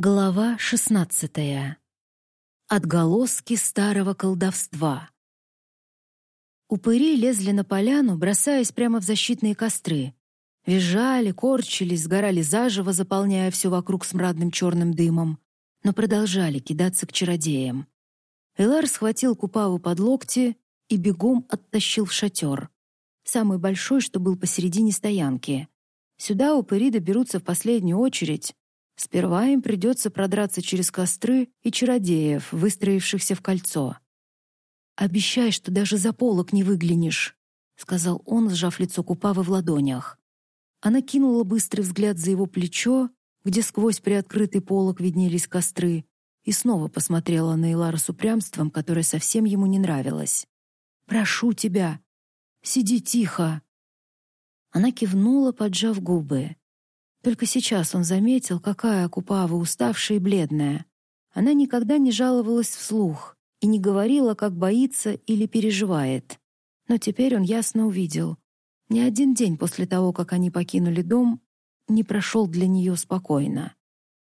Глава шестнадцатая. Отголоски старого колдовства. Упыри лезли на поляну, бросаясь прямо в защитные костры. Визжали, корчились, сгорали заживо, заполняя все вокруг смрадным черным дымом, но продолжали кидаться к чародеям. Элар схватил Купаву под локти и бегом оттащил в шатер. Самый большой, что был посередине стоянки. Сюда упыри доберутся в последнюю очередь, Сперва им придется продраться через костры и чародеев, выстроившихся в кольцо. «Обещай, что даже за полок не выглянешь», — сказал он, сжав лицо Купавы в ладонях. Она кинула быстрый взгляд за его плечо, где сквозь приоткрытый полок виднелись костры, и снова посмотрела на Илара с упрямством, которое совсем ему не нравилось. «Прошу тебя, сиди тихо». Она кивнула, поджав губы. Только сейчас он заметил, какая Акупава уставшая и бледная. Она никогда не жаловалась вслух и не говорила, как боится или переживает. Но теперь он ясно увидел. Ни один день после того, как они покинули дом, не прошел для нее спокойно.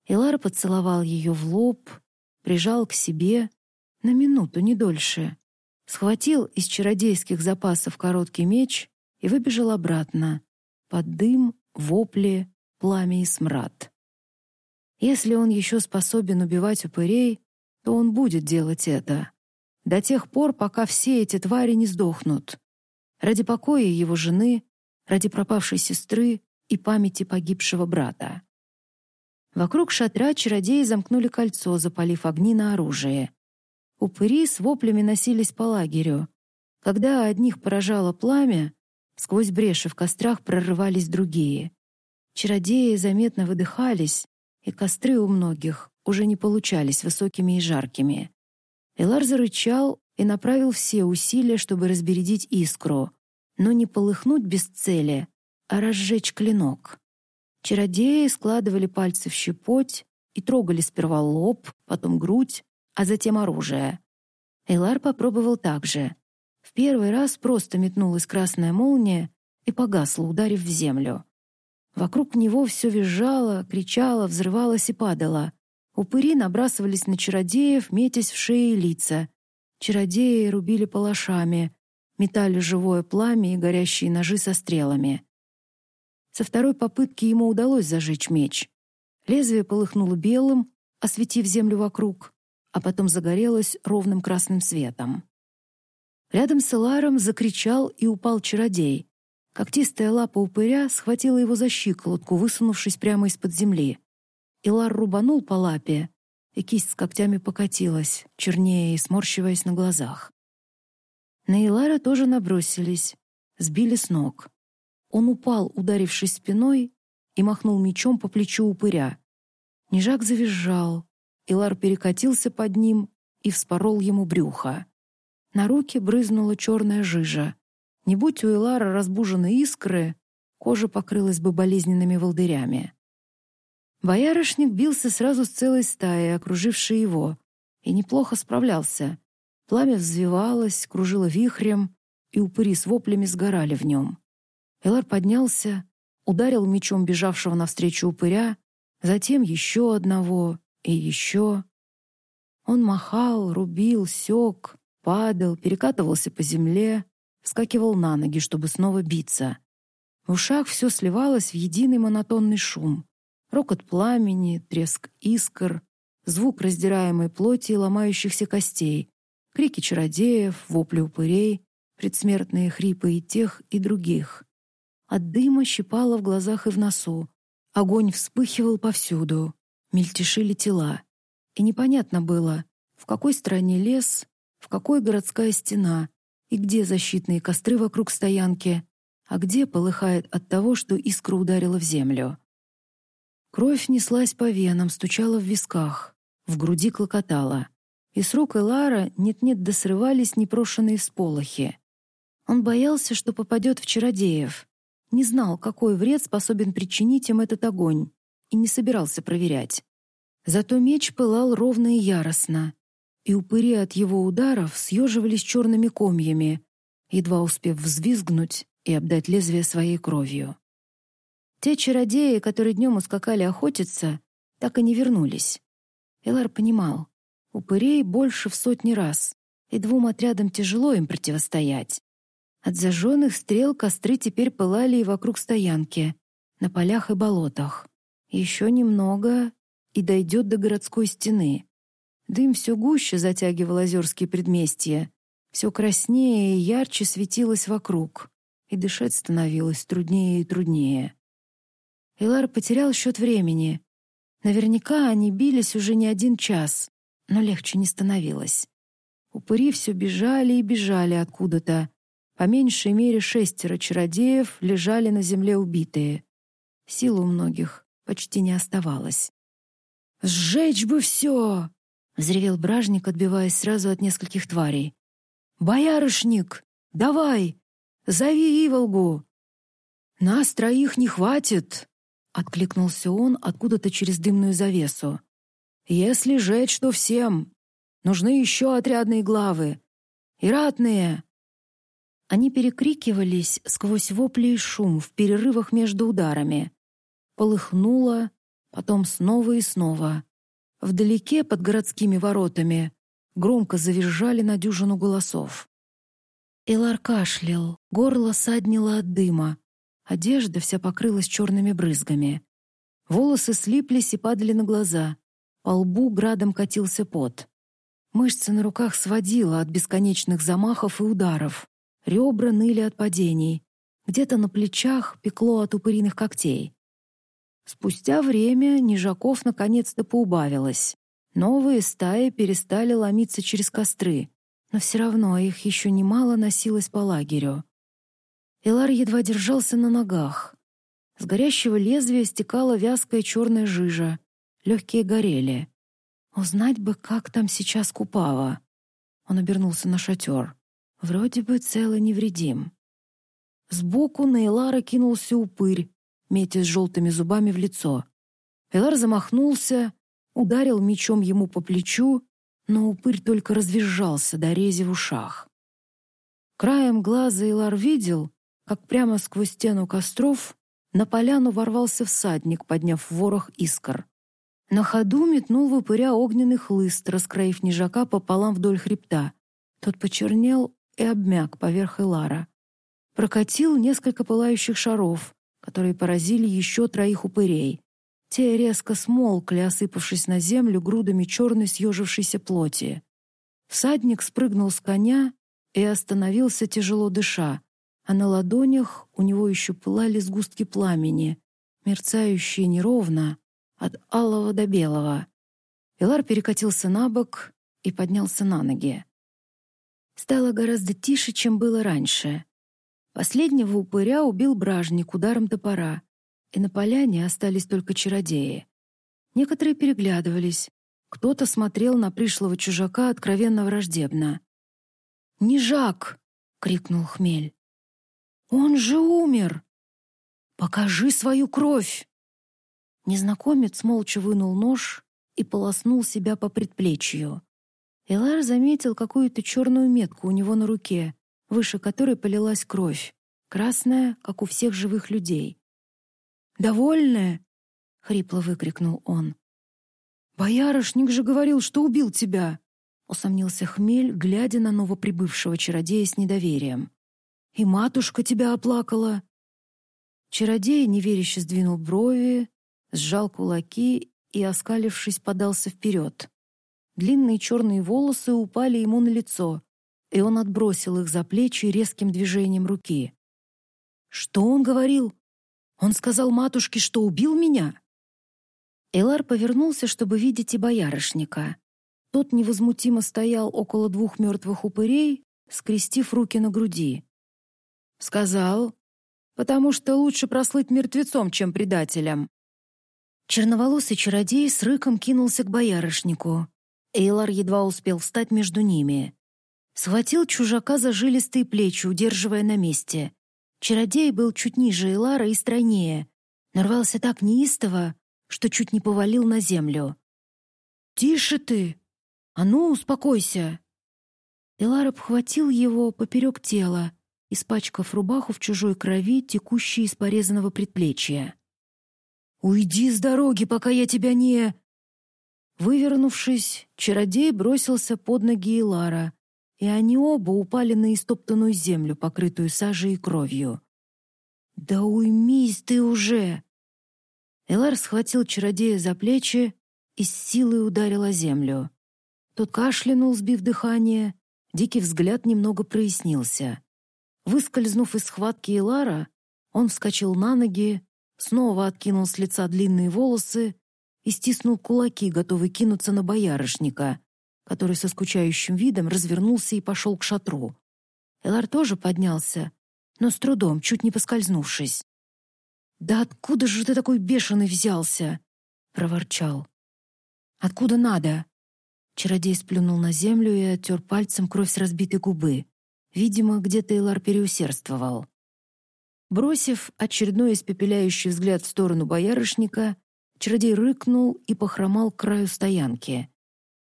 Илар поцеловал ее в лоб, прижал к себе на минуту, не дольше. Схватил из чародейских запасов короткий меч и выбежал обратно, под дым, вопли, пламя и смрад. Если он еще способен убивать упырей, то он будет делать это. До тех пор, пока все эти твари не сдохнут. Ради покоя его жены, ради пропавшей сестры и памяти погибшего брата. Вокруг шатра чародеи замкнули кольцо, запалив огни на оружие. Упыри с воплями носились по лагерю. Когда одних поражало пламя, сквозь бреши в кострах прорывались другие. Чародеи заметно выдыхались, и костры у многих уже не получались высокими и жаркими. Элар зарычал и направил все усилия, чтобы разбередить искру, но не полыхнуть без цели, а разжечь клинок. Чародеи складывали пальцы в щепоть и трогали сперва лоб, потом грудь, а затем оружие. Элар попробовал так же. В первый раз просто метнулась красная молния и погасла, ударив в землю. Вокруг него все визжало, кричало, взрывалось и падало. Упыри набрасывались на чародеев, метясь в шеи и лица. Чародеи рубили палашами, метали живое пламя и горящие ножи со стрелами. Со второй попытки ему удалось зажечь меч. Лезвие полыхнуло белым, осветив землю вокруг, а потом загорелось ровным красным светом. Рядом с Эларом закричал и упал чародей. Когтистая лапа упыря схватила его за щиколотку, высунувшись прямо из-под земли. Илар рубанул по лапе, и кисть с когтями покатилась, чернее и сморщиваясь на глазах. На Илара тоже набросились, сбили с ног. Он упал, ударившись спиной, и махнул мечом по плечу упыря. Нежак завизжал. Илар перекатился под ним и вспорол ему брюхо. На руки брызнула черная жижа. Не будь у Элара разбужены искры, кожа покрылась бы болезненными волдырями. Боярышник бился сразу с целой стаей, окружившей его, и неплохо справлялся. Пламя взвивалось, кружило вихрем, и упыри с воплями сгорали в нем. Элар поднялся, ударил мечом бежавшего навстречу упыря, затем еще одного и еще. Он махал, рубил, сёк, падал, перекатывался по земле, вскакивал на ноги, чтобы снова биться. В ушах все сливалось в единый монотонный шум. Рокот пламени, треск искр, звук раздираемой плоти и ломающихся костей, крики чародеев, вопли упырей, предсмертные хрипы и тех, и других. От дыма щипало в глазах и в носу. Огонь вспыхивал повсюду. Мельтешили тела. И непонятно было, в какой стране лес, в какой городская стена, и где защитные костры вокруг стоянки, а где полыхает от того, что искра ударила в землю. Кровь неслась по венам, стучала в висках, в груди клокотала. И с рук Элара нет-нет досрывались непрошенные всполохи. Он боялся, что попадет в чародеев, не знал, какой вред способен причинить им этот огонь, и не собирался проверять. Зато меч пылал ровно и яростно, и упыри от его ударов съеживались черными комьями, едва успев взвизгнуть и обдать лезвие своей кровью. Те чародеи, которые днем ускакали охотиться, так и не вернулись. Элар понимал, упырей больше в сотни раз, и двум отрядам тяжело им противостоять. От зажженных стрел костры теперь пылали и вокруг стоянки, на полях и болотах. Еще немного, и дойдет до городской стены. Дым все гуще затягивал озерские предместья, все краснее и ярче светилось вокруг, и дышать становилось труднее и труднее. Элар потерял счет времени. Наверняка они бились уже не один час, но легче не становилось. Упыри все бежали и бежали откуда-то. По меньшей мере шестеро чародеев лежали на земле убитые. Сил у многих почти не оставалось. «Сжечь бы все!» — взревел бражник, отбиваясь сразу от нескольких тварей. «Боярышник, давай! Зови Иволгу!» «Нас троих не хватит!» — откликнулся он откуда-то через дымную завесу. «Если жечь, то всем. Нужны еще отрядные главы. И ратные!» Они перекрикивались сквозь вопли и шум в перерывах между ударами. Полыхнуло, потом снова и снова. Вдалеке, под городскими воротами, громко завизжали на дюжину голосов. Элар кашлял, горло саднило от дыма, одежда вся покрылась черными брызгами. Волосы слиплись и падали на глаза, по лбу градом катился пот. Мышцы на руках сводило от бесконечных замахов и ударов. Ребра ныли от падений. Где-то на плечах пекло от упыриных когтей. Спустя время нежаков наконец-то поубавилось. Новые стаи перестали ломиться через костры, но все равно их еще немало носилось по лагерю. Элар едва держался на ногах. С горящего лезвия стекала вязкая черная жижа. Легкие горели. Узнать бы, как там сейчас Купава. Он обернулся на шатер. Вроде бы цел невредим. Сбоку на Элара кинулся упырь, метя с желтыми зубами в лицо. Элар замахнулся, ударил мечом ему по плечу, но упырь только развизжался до рези в ушах. Краем глаза Элар видел, как прямо сквозь стену костров на поляну ворвался всадник, подняв ворох искр. На ходу метнул в упыря огненный хлыст, раскроив нежака пополам вдоль хребта. Тот почернел и обмяк поверх Элара. Прокатил несколько пылающих шаров, которые поразили еще троих упырей. Те резко смолкли, осыпавшись на землю грудами черной съежившейся плоти. Всадник спрыгнул с коня и остановился, тяжело дыша, а на ладонях у него еще пылали сгустки пламени, мерцающие неровно, от алого до белого. Элар перекатился на бок и поднялся на ноги. Стало гораздо тише, чем было раньше. Последнего упыря убил бражник ударом топора, и на поляне остались только чародеи. Некоторые переглядывались, кто-то смотрел на пришлого чужака откровенно враждебно. «Не Жак!» — крикнул Хмель. «Он же умер! Покажи свою кровь!» Незнакомец молча вынул нож и полоснул себя по предплечью. Элар заметил какую-то черную метку у него на руке, выше которой полилась кровь, красная, как у всех живых людей. «Довольная?» — хрипло выкрикнул он. «Боярышник же говорил, что убил тебя!» — усомнился Хмель, глядя на новоприбывшего чародея с недоверием. «И матушка тебя оплакала!» Чародей неверяще сдвинул брови, сжал кулаки и, оскалившись, подался вперед. Длинные черные волосы упали ему на лицо, и он отбросил их за плечи резким движением руки. «Что он говорил? Он сказал матушке, что убил меня?» Элар повернулся, чтобы видеть и боярышника. Тот невозмутимо стоял около двух мертвых упырей, скрестив руки на груди. «Сказал, потому что лучше прослыть мертвецом, чем предателем». Черноволосый чародей с рыком кинулся к боярышнику. Эйлар едва успел встать между ними. Схватил чужака за жилистые плечи, удерживая на месте. Чародей был чуть ниже Эйлара и стройнее. Нарвался так неистово, что чуть не повалил на землю. «Тише ты! А ну, успокойся!» Элар обхватил его поперек тела, испачкав рубаху в чужой крови, текущей из порезанного предплечья. «Уйди с дороги, пока я тебя не...» Вывернувшись, чародей бросился под ноги Илара, и они оба упали на истоптанную землю, покрытую сажей и кровью. «Да уймись ты уже!» Элар схватил чародея за плечи и с силой ударил о землю. Тот кашлянул, сбив дыхание, дикий взгляд немного прояснился. Выскользнув из схватки Элара, он вскочил на ноги, снова откинул с лица длинные волосы и стиснул кулаки, готовый кинуться на боярышника, который со скучающим видом развернулся и пошел к шатру. Элар тоже поднялся, но с трудом, чуть не поскользнувшись. «Да откуда же ты такой бешеный взялся?» — проворчал. «Откуда надо?» Чародей сплюнул на землю и оттер пальцем кровь с разбитой губы. Видимо, где-то Элар переусердствовал. Бросив очередной испепеляющий взгляд в сторону боярышника, чародей рыкнул и похромал к краю стоянки.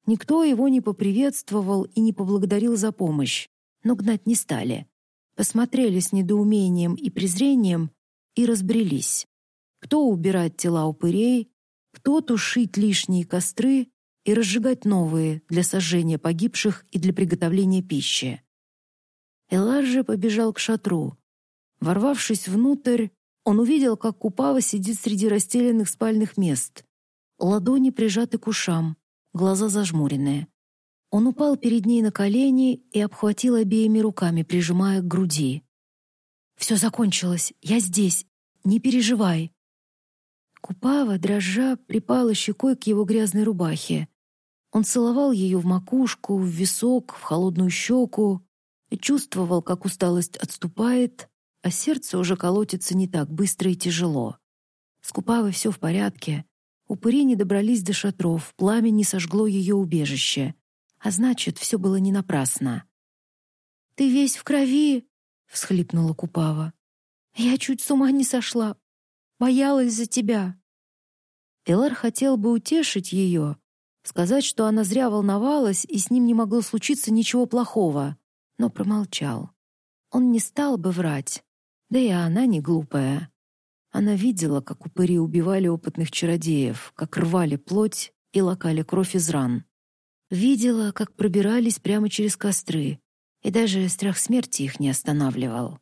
Никто его не поприветствовал и не поблагодарил за помощь, но гнать не стали. Посмотрели с недоумением и презрением и разбрелись. Кто убирать тела упырей, кто тушить лишние костры и разжигать новые для сожжения погибших и для приготовления пищи. Элар же побежал к шатру. Ворвавшись внутрь, он увидел, как Купава сидит среди расстеленных спальных мест. Ладони прижаты к ушам, глаза зажмуренные. Он упал перед ней на колени и обхватил обеими руками, прижимая к груди. «Все закончилось. Я здесь. Не переживай». Купава, дрожа, припала щекой к его грязной рубахе. Он целовал ее в макушку, в висок, в холодную щеку и чувствовал, как усталость отступает, а сердце уже колотится не так быстро и тяжело. С Купавой все в порядке. Упыри не добрались до шатров, пламя не сожгло ее убежище. А значит, все было не напрасно. «Ты весь в крови!» — всхлипнула Купава. «Я чуть с ума не сошла. Боялась за тебя». Элар хотел бы утешить ее, сказать, что она зря волновалась и с ним не могло случиться ничего плохого, но промолчал. Он не стал бы врать, да и она не глупая. Она видела, как упыри убивали опытных чародеев, как рвали плоть и лакали кровь из ран. Видела, как пробирались прямо через костры, и даже страх смерти их не останавливал.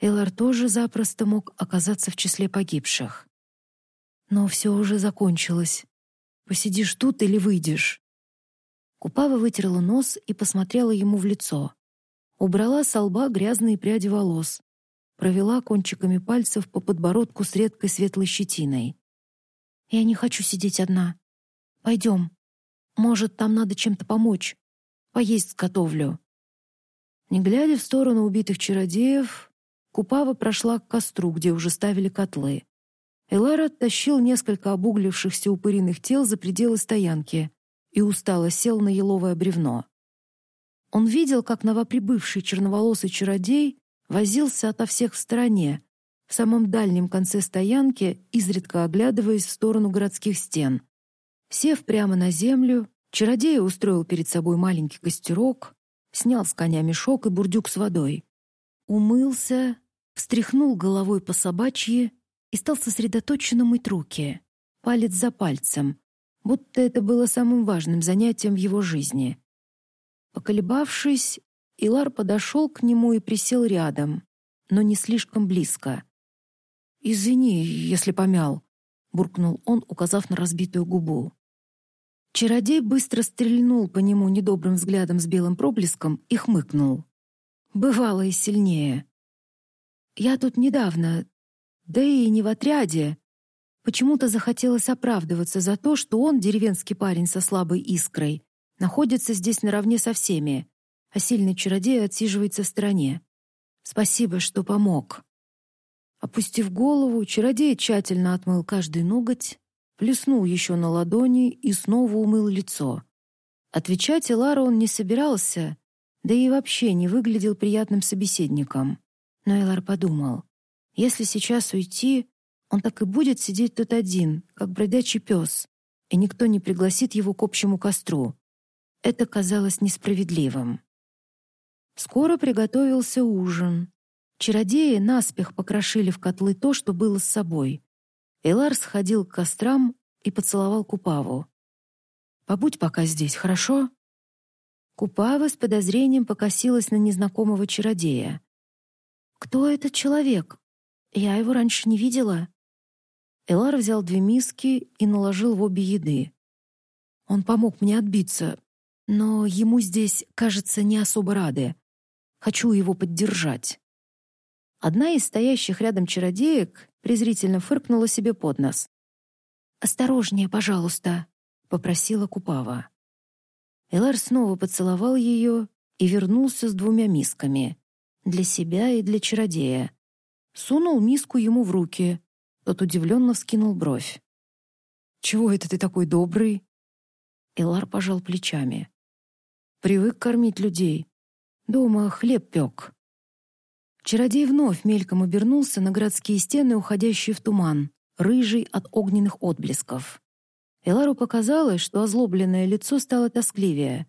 Элар тоже запросто мог оказаться в числе погибших. Но все уже закончилось. Посидишь тут или выйдешь?» Купава вытерла нос и посмотрела ему в лицо. Убрала с лба грязные пряди волос. Провела кончиками пальцев по подбородку с редкой светлой щетиной. «Я не хочу сидеть одна. Пойдем. Может, там надо чем-то помочь. Поесть сготовлю». Не глядя в сторону убитых чародеев, Купава прошла к костру, где уже ставили котлы. Элар оттащил несколько обуглившихся упыриных тел за пределы стоянки и устало сел на еловое бревно. Он видел, как новоприбывший черноволосый чародей возился ото всех в стороне, в самом дальнем конце стоянки, изредка оглядываясь в сторону городских стен. Сев прямо на землю, чародей устроил перед собой маленький костерок, снял с коня мешок и бурдюк с водой. Умылся, встряхнул головой по собачьи и стал сосредоточенно мыть руки, палец за пальцем, будто это было самым важным занятием в его жизни. Поколебавшись, Илар подошел к нему и присел рядом, но не слишком близко. «Извини, если помял», — буркнул он, указав на разбитую губу. Чародей быстро стрельнул по нему недобрым взглядом с белым проблеском и хмыкнул. «Бывало и сильнее. Я тут недавно, да и не в отряде. Почему-то захотелось оправдываться за то, что он, деревенский парень со слабой искрой, находится здесь наравне со всеми, а сильный чародей отсиживается в стороне. Спасибо, что помог. Опустив голову, чародей тщательно отмыл каждый ноготь, плеснул еще на ладони и снова умыл лицо. Отвечать Элару он не собирался, да и вообще не выглядел приятным собеседником. Но Элар подумал, если сейчас уйти, он так и будет сидеть тут один, как бродячий пес, и никто не пригласит его к общему костру. Это казалось несправедливым. Скоро приготовился ужин. Чародеи наспех покрошили в котлы то, что было с собой. Элар сходил к кострам и поцеловал Купаву. «Побудь пока здесь, хорошо?» Купава с подозрением покосилась на незнакомого чародея. «Кто этот человек? Я его раньше не видела». Элар взял две миски и наложил в обе еды. Он помог мне отбиться, но ему здесь, кажется, не особо рады. Хочу его поддержать. Одна из стоящих рядом чародеек презрительно фыркнула себе под нос. «Осторожнее, пожалуйста», — попросила Купава. Элар снова поцеловал ее и вернулся с двумя мисками. Для себя и для чародея. Сунул миску ему в руки. Тот удивленно вскинул бровь. «Чего это ты такой добрый?» Элар пожал плечами. «Привык кормить людей. Дома хлеб пек». Чародей вновь мельком обернулся на городские стены, уходящие в туман, рыжий от огненных отблесков. Элару показалось, что озлобленное лицо стало тоскливее.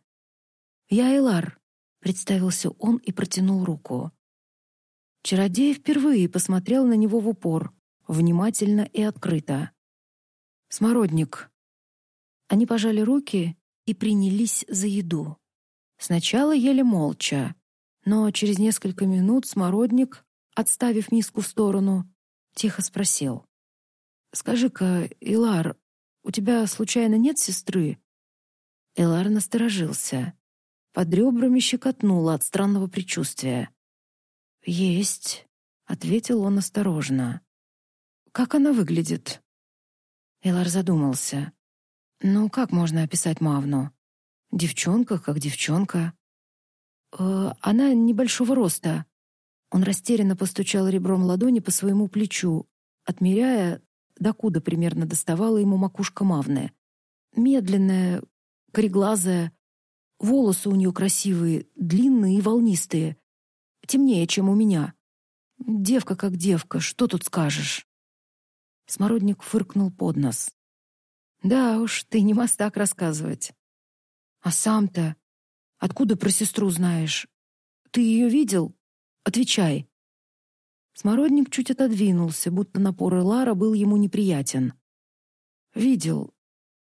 «Я Элар», — представился он и протянул руку. Чародей впервые посмотрел на него в упор, внимательно и открыто. «Смородник». Они пожали руки и принялись за еду. Сначала ели молча, но через несколько минут Смородник, отставив миску в сторону, тихо спросил. «Скажи-ка, Илар, у тебя, случайно, нет сестры?» Элар насторожился. Под ребрами щекотнуло от странного предчувствия. «Есть», — ответил он осторожно. «Как она выглядит?» Элар задумался. «Ну, как можно описать Мавну? Девчонка, как девчонка». «Э, «Она небольшого роста». Он растерянно постучал ребром ладони по своему плечу, отмеряя, докуда примерно доставала ему макушка Мавны. Медленная, кореглазая, волосы у нее красивые, длинные и волнистые, темнее, чем у меня. Девка как девка, что тут скажешь? Смородник фыркнул под нос. Да уж, ты не мастак рассказывать. А сам-то откуда про сестру знаешь? Ты ее видел? Отвечай. Смородник чуть отодвинулся, будто напор Лара был ему неприятен. «Видел.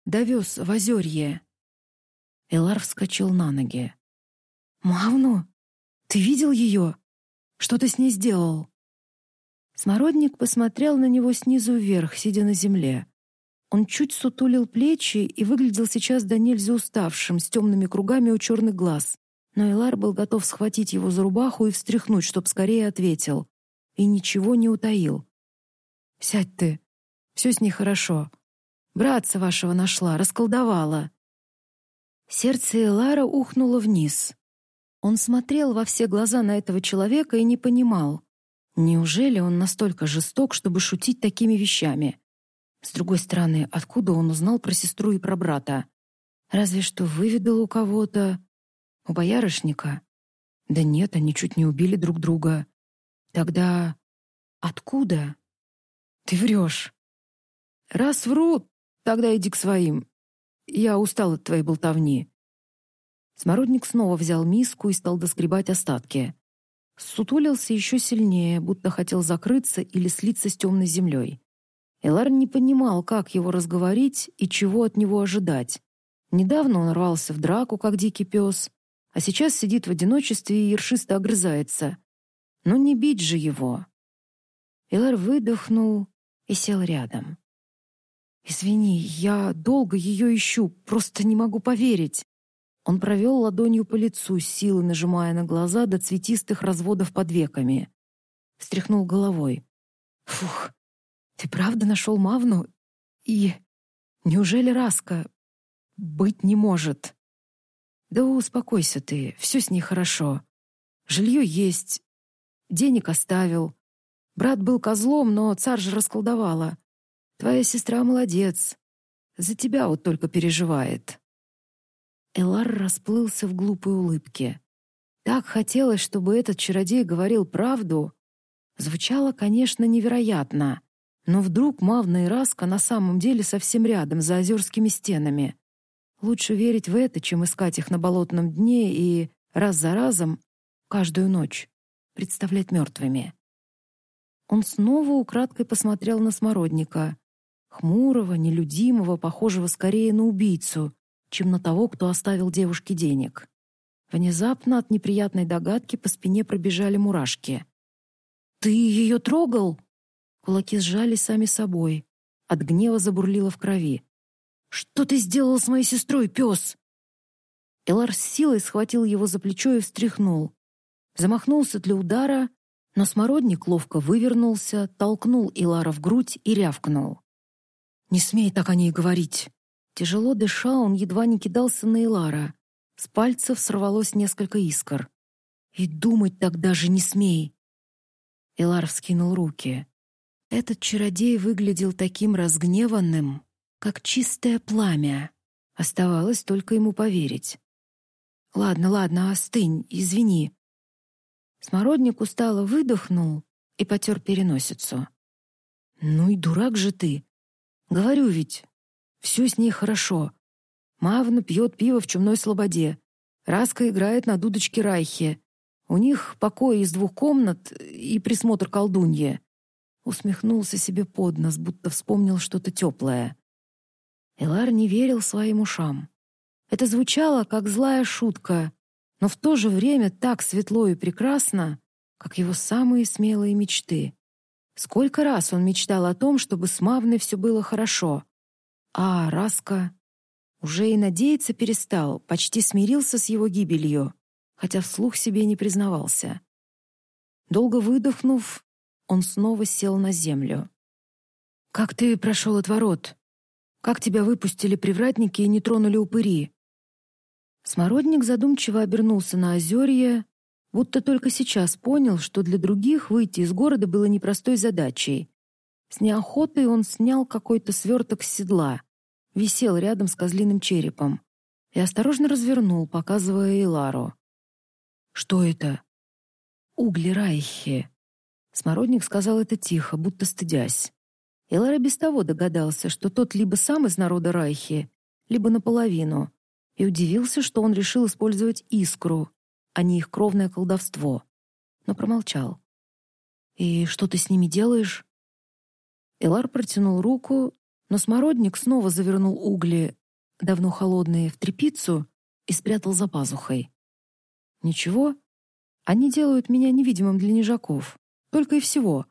Довез в озерье». Элар вскочил на ноги. «Мавну? Ты видел ее? Что ты с ней сделал?» Смородник посмотрел на него снизу вверх, сидя на земле. Он чуть сутулил плечи и выглядел сейчас до нельзя уставшим, с темными кругами у черных глаз. Но Элар был готов схватить его за рубаху и встряхнуть, чтоб скорее ответил и ничего не утаил. «Сядь ты. Все с ней хорошо. Братца вашего нашла, расколдовала». Сердце Элара ухнуло вниз. Он смотрел во все глаза на этого человека и не понимал, неужели он настолько жесток, чтобы шутить такими вещами. С другой стороны, откуда он узнал про сестру и про брата? Разве что выведал у кого-то. У боярышника? Да нет, они чуть не убили друг друга. Тогда откуда? Ты врешь. Раз вру, тогда иди к своим. Я устал от твоей болтовни. Смородник снова взял миску и стал доскребать остатки. Сутулился еще сильнее, будто хотел закрыться или слиться с темной землей. Элар не понимал, как его разговорить и чего от него ожидать. Недавно он рвался в драку, как дикий пес, а сейчас сидит в одиночестве и ершисто огрызается. Но не бить же его. Элар выдохнул и сел рядом. «Извини, я долго ее ищу, просто не могу поверить». Он провел ладонью по лицу, силой нажимая на глаза до цветистых разводов под веками. Встряхнул головой. «Фух, ты правда нашел Мавну? И неужели Раска? Быть не может». «Да успокойся ты, все с ней хорошо. Жилье есть, Денег оставил. Брат был козлом, но царь же расколдовала. Твоя сестра молодец. За тебя вот только переживает». Элар расплылся в глупой улыбке. Так хотелось, чтобы этот чародей говорил правду. Звучало, конечно, невероятно. Но вдруг Мавна и Раска на самом деле совсем рядом, за озерскими стенами. Лучше верить в это, чем искать их на болотном дне и раз за разом каждую ночь представлять мертвыми. Он снова украдкой посмотрел на Смородника, Хмурого, нелюдимого, похожего скорее на убийцу, чем на того, кто оставил девушке денег. Внезапно от неприятной догадки по спине пробежали мурашки. «Ты ее трогал?» Кулаки сжались сами собой. От гнева забурлило в крови. «Что ты сделал с моей сестрой, пес?» Элар с силой схватил его за плечо и встряхнул. Замахнулся для удара, но смородник ловко вывернулся, толкнул Илара в грудь и рявкнул. «Не смей так о ней говорить!» Тяжело дыша, он едва не кидался на Илара. С пальцев сорвалось несколько искр. «И думать так даже не смей!» Илар вскинул руки. Этот чародей выглядел таким разгневанным, как чистое пламя. Оставалось только ему поверить. «Ладно, ладно, остынь, извини». Смородник устало выдохнул и потер переносицу. «Ну и дурак же ты! Говорю ведь, все с ней хорошо. Мавна пьет пиво в чумной слободе. Раска играет на дудочке Райхе. У них покой из двух комнат и присмотр колдуньи. Усмехнулся себе под нос, будто вспомнил что-то теплое. Элар не верил своим ушам. Это звучало, как злая шутка, но в то же время так светло и прекрасно, как его самые смелые мечты. Сколько раз он мечтал о том, чтобы с Мавной все было хорошо. А Раска уже и надеяться перестал, почти смирился с его гибелью, хотя вслух себе не признавался. Долго выдохнув, он снова сел на землю. «Как ты прошел от ворот? Как тебя выпустили привратники и не тронули упыри?» Смородник задумчиво обернулся на озерье, будто только сейчас понял, что для других выйти из города было непростой задачей. С неохотой он снял какой-то сверток с седла, висел рядом с козлиным черепом и осторожно развернул, показывая Элару. «Что это?» «Угли Райхи», Смородник сказал это тихо, будто стыдясь. Элара без того догадался, что тот либо сам из народа Райхи, либо наполовину, и удивился, что он решил использовать искру, а не их кровное колдовство. Но промолчал. «И что ты с ними делаешь?» Элар протянул руку, но смородник снова завернул угли, давно холодные, в тряпицу и спрятал за пазухой. «Ничего, они делают меня невидимым для нежаков. Только и всего.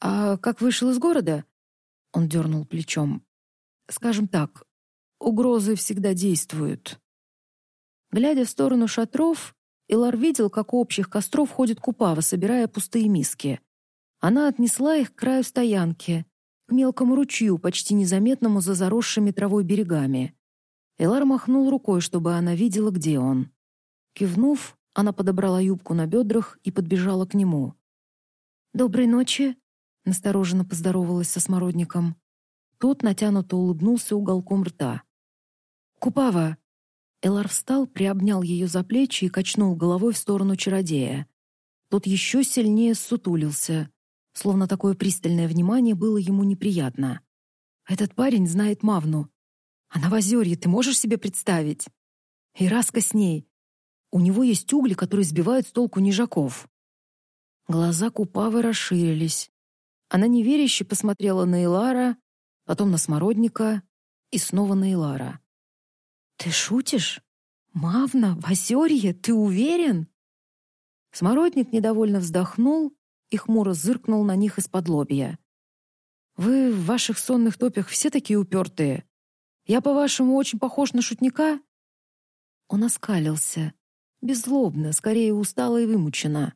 А как вышел из города? Он дернул плечом. Скажем так, угрозы всегда действуют. Глядя в сторону шатров, Илар видел, как у общих костров ходит Купава, собирая пустые миски. Она отнесла их к краю стоянки, к мелкому ручью, почти незаметному за заросшими травой берегами. Элар махнул рукой, чтобы она видела, где он. Кивнув, она подобрала юбку на бедрах и подбежала к нему. «Доброй ночи», — настороженно поздоровалась со смородником. Тот натянуто улыбнулся уголком рта. «Купава!» Элар встал, приобнял ее за плечи и качнул головой в сторону чародея. Тот еще сильнее ссутулился, словно такое пристальное внимание было ему неприятно. «Этот парень знает Мавну. Она в озерье, ты можешь себе представить? И Раска с ней. У него есть угли, которые сбивают с толку нежаков». Глаза Купавы расширились. Она неверяще посмотрела на Илара, потом на Смородника и снова на Илара. «Ты шутишь? Мавна, в озерье, ты уверен?» Смородник недовольно вздохнул и хмуро зыркнул на них из-под лобья. «Вы в ваших сонных топях все такие упертые. Я, по-вашему, очень похож на шутника?» Он оскалился. Беззлобно, скорее устало и вымученно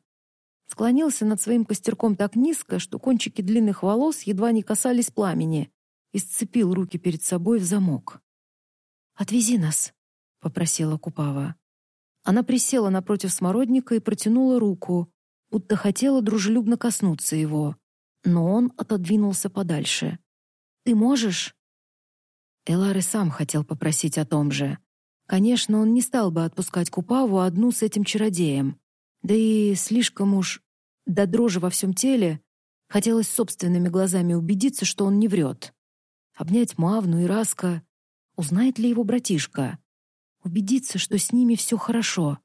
склонился над своим костерком так низко, что кончики длинных волос едва не касались пламени, и сцепил руки перед собой в замок. «Отвези нас», — попросила Купава. Она присела напротив смородника и протянула руку, будто хотела дружелюбно коснуться его, но он отодвинулся подальше. «Ты можешь?» Элар и сам хотел попросить о том же. Конечно, он не стал бы отпускать Купаву одну с этим чародеем, да и слишком уж до дрожи во всем теле хотелось собственными глазами убедиться, что он не врет. Обнять Мавну и Раска, узнает ли его братишка, убедиться, что с ними все хорошо.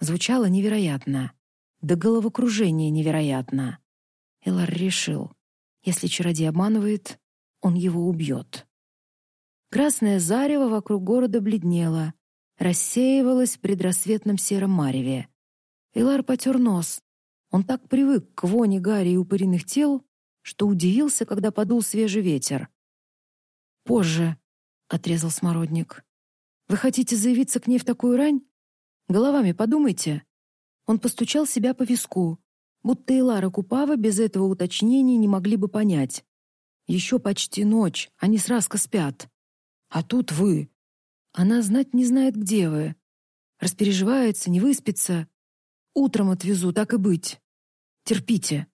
Звучало невероятно. До головокружения невероятно. Элар решил, если чародей обманывает, он его убьет. Красное зарево вокруг города бледнело, рассеивалось в предрассветном сером мареве. Илар потер нос. Он так привык к воне гари и упыриных тел, что удивился, когда подул свежий ветер. «Позже», — отрезал Смородник. «Вы хотите заявиться к ней в такую рань? Головами подумайте». Он постучал себя по виску, будто и Купава без этого уточнения не могли бы понять. Еще почти ночь, они сразка спят. А тут вы. Она знать не знает, где вы. Распереживается, не выспится. Утром отвезу, так и быть. Терпите.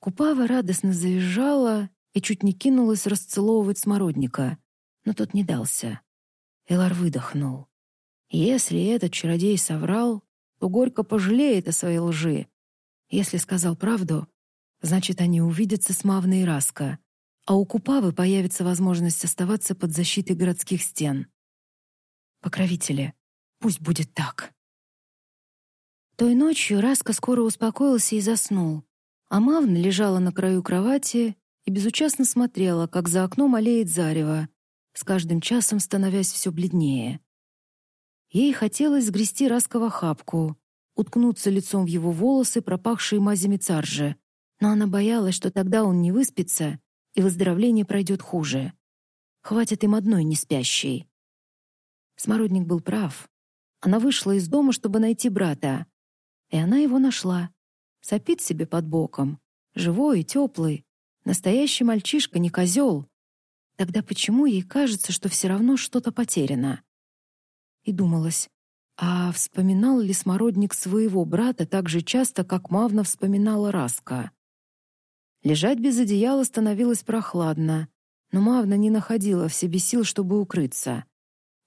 Купава радостно завизжала и чуть не кинулась расцеловывать смородника, но тот не дался. Элар выдохнул. Если этот чародей соврал, то горько пожалеет о своей лжи. Если сказал правду, значит, они увидятся с Мавной и Раска, а у Купавы появится возможность оставаться под защитой городских стен. Покровители, пусть будет так. Той ночью Раска скоро успокоился и заснул, а Мавна лежала на краю кровати и безучастно смотрела, как за окном олеет зарево, с каждым часом становясь все бледнее. Ей хотелось сгрести Раска в охапку, уткнуться лицом в его волосы, пропахшие мазями царжи, но она боялась, что тогда он не выспится, и выздоровление пройдет хуже. Хватит им одной не спящей. Смородник был прав. Она вышла из дома, чтобы найти брата. И она его нашла. Сопит себе под боком. Живой и теплый. Настоящий мальчишка, не козел. Тогда почему ей кажется, что все равно что-то потеряно? И думалось, а вспоминал ли Смородник своего брата так же часто, как Мавна вспоминала Раска? Лежать без одеяла становилось прохладно, но Мавна не находила в себе сил, чтобы укрыться.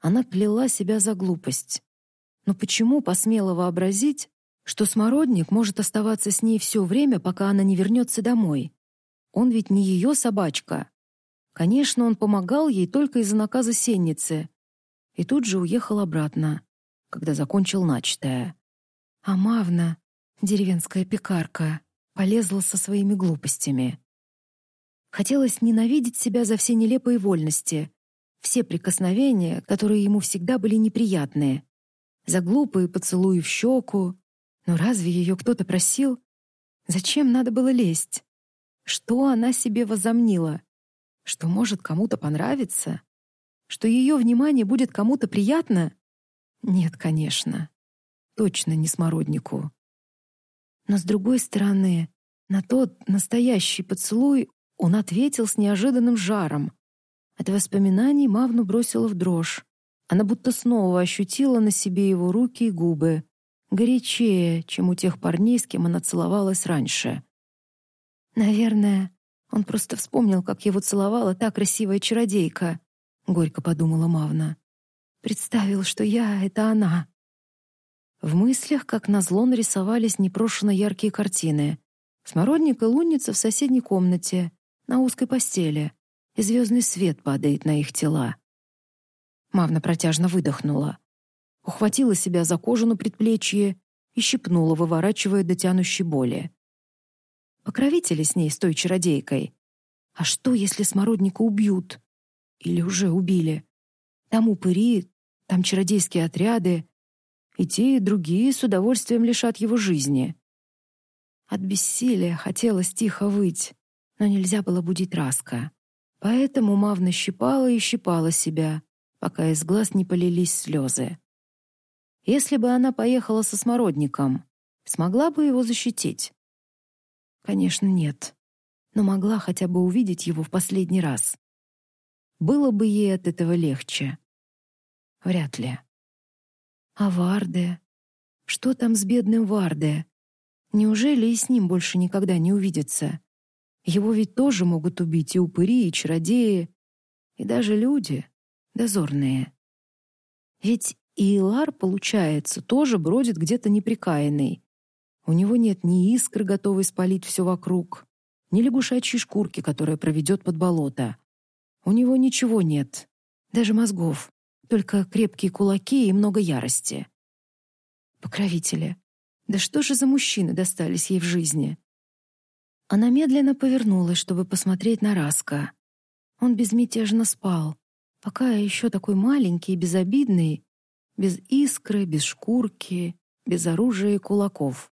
Она кляла себя за глупость. Но почему посмела вообразить, что Смородник может оставаться с ней все время, пока она не вернется домой? Он ведь не ее собачка. Конечно, он помогал ей только из-за наказа сенницы. И тут же уехал обратно, когда закончил начатое. А Мавна, деревенская пекарка, полезла со своими глупостями. Хотелось ненавидеть себя за все нелепые вольности, все прикосновения, которые ему всегда были неприятные, за глупые поцелуи в щеку. Но разве ее кто-то просил? Зачем надо было лезть? Что она себе возомнила? Что может кому-то понравиться? Что ее внимание будет кому-то приятно? Нет, конечно. Точно не смороднику. Но с другой стороны, на тот настоящий поцелуй он ответил с неожиданным жаром. От воспоминаний Мавну бросила в дрожь. Она будто снова ощутила на себе его руки и губы, горячее, чем у тех парней, с кем она целовалась раньше. Наверное, он просто вспомнил, как его целовала та красивая чародейка, горько подумала Мавна. Представил, что я — это она. В мыслях, как назло, нарисовались непрошено яркие картины. Смородник и лунница в соседней комнате, на узкой постели, и звездный свет падает на их тела. Мавна протяжно выдохнула. Ухватила себя за кожу на предплечье и щипнула, выворачивая до тянущей боли. Покровители с ней, с той чародейкой. А что, если смородника убьют? Или уже убили? Там упыри, там чародейские отряды, и те, и другие с удовольствием лишат его жизни. От бессилия хотелось тихо выть, но нельзя было будить Раска. Поэтому Мавна щипала и щипала себя, пока из глаз не полились слезы. Если бы она поехала со смородником, смогла бы его защитить? Конечно, нет. Но могла хотя бы увидеть его в последний раз. Было бы ей от этого легче. Вряд ли. А Варде? Что там с бедным Варде? Неужели и с ним больше никогда не увидятся? Его ведь тоже могут убить и упыри, и чародеи, и даже люди, дозорные. Ведь и Илар, получается, тоже бродит где-то неприкаянный. У него нет ни искры, готовой спалить все вокруг, ни лягушачьей шкурки, которая проведет под болото. У него ничего нет, даже мозгов только крепкие кулаки и много ярости. Покровители. Да что же за мужчины достались ей в жизни? Она медленно повернулась, чтобы посмотреть на Раска. Он безмятежно спал, пока еще такой маленький и безобидный, без искры, без шкурки, без оружия и кулаков.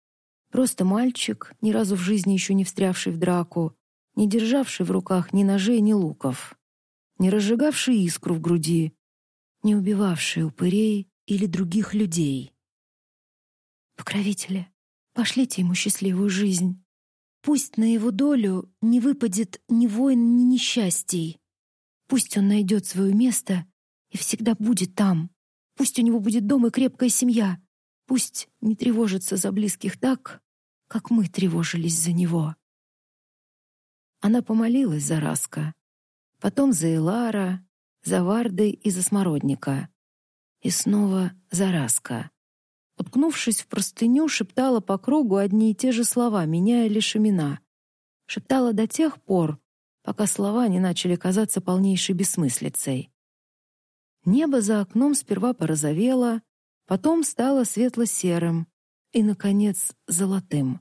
Просто мальчик, ни разу в жизни еще не встрявший в драку, не державший в руках ни ножей, ни луков, не разжигавший искру в груди, не убивавший упырей или других людей. Покровители, пошлите ему счастливую жизнь. Пусть на его долю не выпадет ни войн, ни несчастий. Пусть он найдет свое место и всегда будет там. Пусть у него будет дом и крепкая семья. Пусть не тревожится за близких так, как мы тревожились за него. Она помолилась за Раска, потом за Элара, за Варды и за Смородника. И снова за Раска. Уткнувшись в простыню, шептала по кругу одни и те же слова, меняя лишь имена. Шептала до тех пор, пока слова не начали казаться полнейшей бессмыслицей. Небо за окном сперва порозовело, потом стало светло-серым и, наконец, золотым.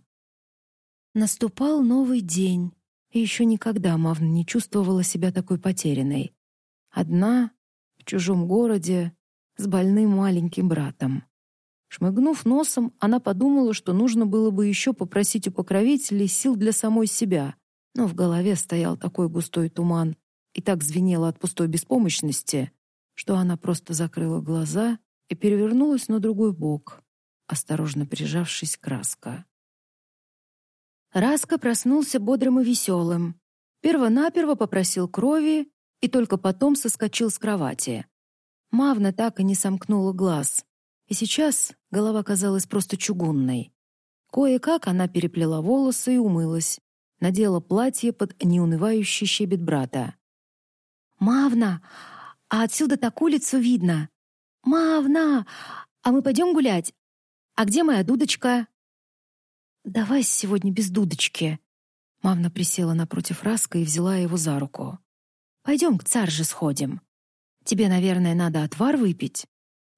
Наступал новый день, и еще никогда Мавна не чувствовала себя такой потерянной. Одна, в чужом городе, с больным маленьким братом. Шмыгнув носом, она подумала, что нужно было бы еще попросить у покровителей сил для самой себя, но в голове стоял такой густой туман и так звенело от пустой беспомощности, что она просто закрыла глаза и перевернулась на другой бок, осторожно прижавшись к Раско. Раска проснулся бодрым и веселым. Первонаперво попросил крови и только потом соскочил с кровати. Мавна так и не сомкнула глаз, и сейчас голова казалась просто чугунной. Кое-как она переплела волосы и умылась, надела платье под неунывающий щебет брата. «Мавна, а отсюда так улицу видно! Мавна, а мы пойдем гулять? А где моя дудочка?» «Давай сегодня без дудочки». Мавна присела напротив Раска и взяла его за руку. «Пойдем к царже сходим. Тебе, наверное, надо отвар выпить.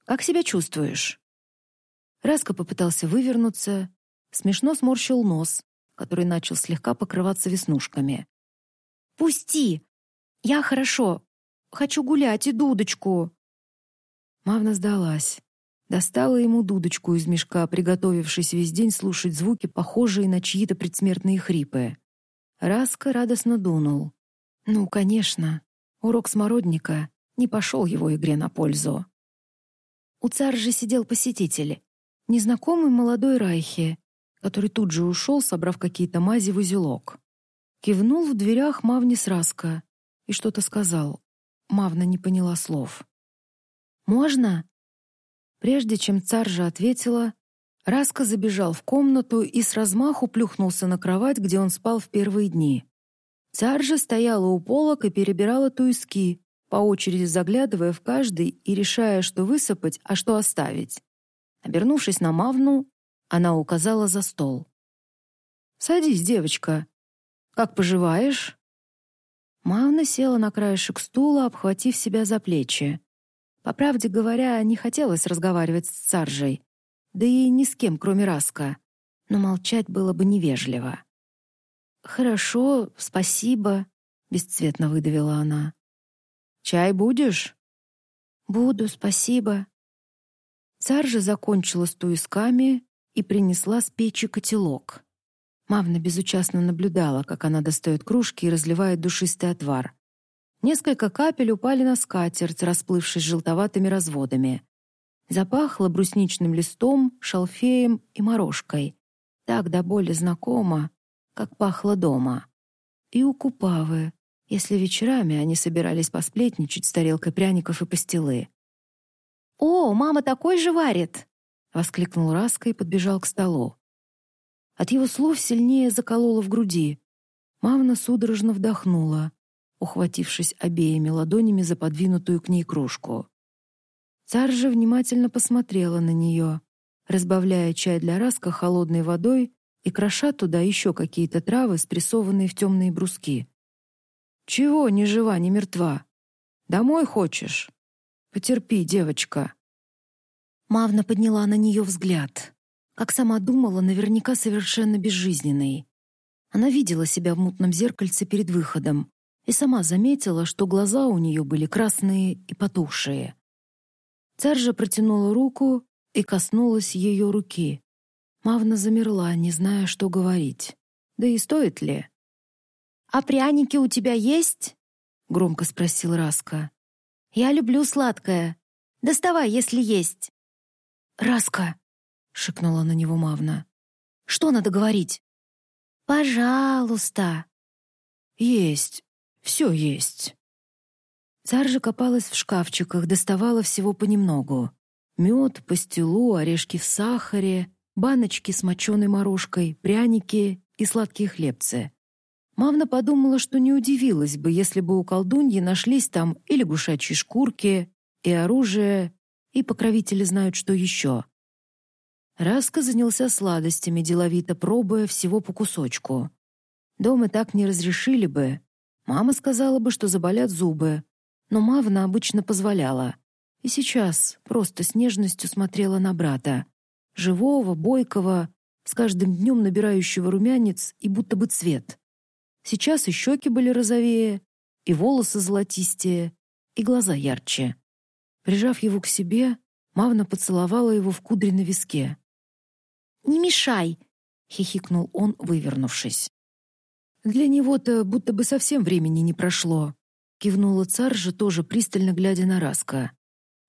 Как себя чувствуешь?» Раска попытался вывернуться, смешно сморщил нос, который начал слегка покрываться веснушками. «Пусти! Я хорошо. Хочу гулять и дудочку!» Мавна сдалась. Достала ему дудочку из мешка, приготовившись весь день слушать звуки, похожие на чьи-то предсмертные хрипы. Раска радостно дунул. Ну, конечно, урок смородника не пошел его игре на пользу. У царь сидел посетитель, незнакомый молодой Райхи, который тут же ушел, собрав какие-то мази в узелок. Кивнул в дверях Мавни Раска и что-то сказал. Мавна не поняла слов. «Можно?» Прежде чем царжа ответила, Раска забежал в комнату и с размаху плюхнулся на кровать, где он спал в первые дни. Царжа стояла у полок и перебирала туиски, по очереди заглядывая в каждый и решая, что высыпать, а что оставить. Обернувшись на Мавну, она указала за стол. «Садись, девочка. Как поживаешь?» Мавна села на краешек стула, обхватив себя за плечи. По правде говоря, не хотелось разговаривать с Царжей, да и ни с кем, кроме Раска, но молчать было бы невежливо. «Хорошо, спасибо», — бесцветно выдавила она. «Чай будешь?» «Буду, спасибо». Царжа закончила с туисками и принесла с печи котелок. Мавна безучастно наблюдала, как она достает кружки и разливает душистый отвар. Несколько капель упали на скатерть, расплывшись желтоватыми разводами. Запахло брусничным листом, шалфеем и морожкой. Так до боли знакомо, как пахло дома. И у Купавы, если вечерами они собирались посплетничать с тарелкой пряников и пастилы. «О, мама такой же варит!» — воскликнул Раска и подбежал к столу. От его слов сильнее закололо в груди. Мамна судорожно вдохнула ухватившись обеими ладонями за подвинутую к ней кружку. Царь же внимательно посмотрела на нее, разбавляя чай для раска холодной водой и кроша туда еще какие-то травы, спрессованные в темные бруски. «Чего ни жива, ни мертва? Домой хочешь? Потерпи, девочка». Мавна подняла на нее взгляд. Как сама думала, наверняка совершенно безжизненной. Она видела себя в мутном зеркальце перед выходом, и сама заметила, что глаза у нее были красные и потухшие. Царь же протянула руку и коснулась ее руки. Мавна замерла, не зная, что говорить. Да и стоит ли? «А пряники у тебя есть?» — громко спросил Раска. «Я люблю сладкое. Доставай, если есть». «Раска!» — шикнула на него Мавна. «Что надо говорить?» «Пожалуйста!» «Есть. Все есть». Царь же копалась в шкафчиках, доставала всего понемногу. Мед, пастилу, орешки в сахаре, баночки с моченой морожкой, пряники и сладкие хлебцы. Мавна подумала, что не удивилась бы, если бы у колдуньи нашлись там и лягушачьи шкурки, и оружие, и покровители знают, что еще. Раска занялся сладостями, деловито пробуя всего по кусочку. Дома так не разрешили бы. Мама сказала бы, что заболят зубы. Но Мавна обычно позволяла. И сейчас просто с нежностью смотрела на брата. Живого, бойкого, с каждым днем набирающего румянец и будто бы цвет. Сейчас и щеки были розовее, и волосы золотистее, и глаза ярче. Прижав его к себе, Мавна поцеловала его в кудри на виске. «Не мешай!» — хихикнул он, вывернувшись. «Для него-то будто бы совсем времени не прошло», — кивнула царь же, тоже пристально глядя на Раска.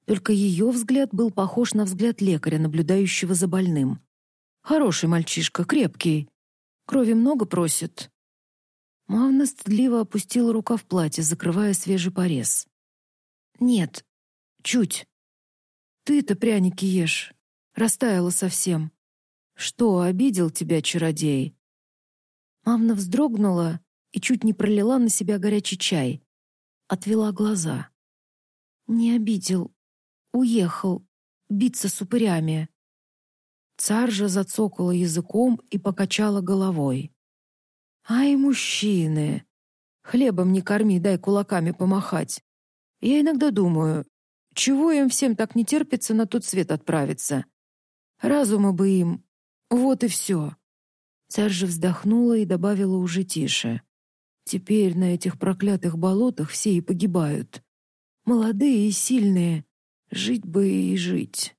Только ее взгляд был похож на взгляд лекаря, наблюдающего за больным. «Хороший мальчишка, крепкий. Крови много просит». Мавна стыдливо опустила рука в платье, закрывая свежий порез. «Нет, чуть. Ты-то пряники ешь. Растаяла совсем. Что, обидел тебя чародей?» Мамна вздрогнула и чуть не пролила на себя горячий чай. Отвела глаза. «Не обидел. Уехал. Биться с упырями». Царь же зацокала языком и покачала головой. «Ай, мужчины! Хлебом не корми, дай кулаками помахать. Я иногда думаю, чего им всем так не терпится на тот свет отправиться? Разума бы им, вот и все. Царь вздохнула и добавила уже тише. Теперь на этих проклятых болотах все и погибают. Молодые и сильные. Жить бы и жить.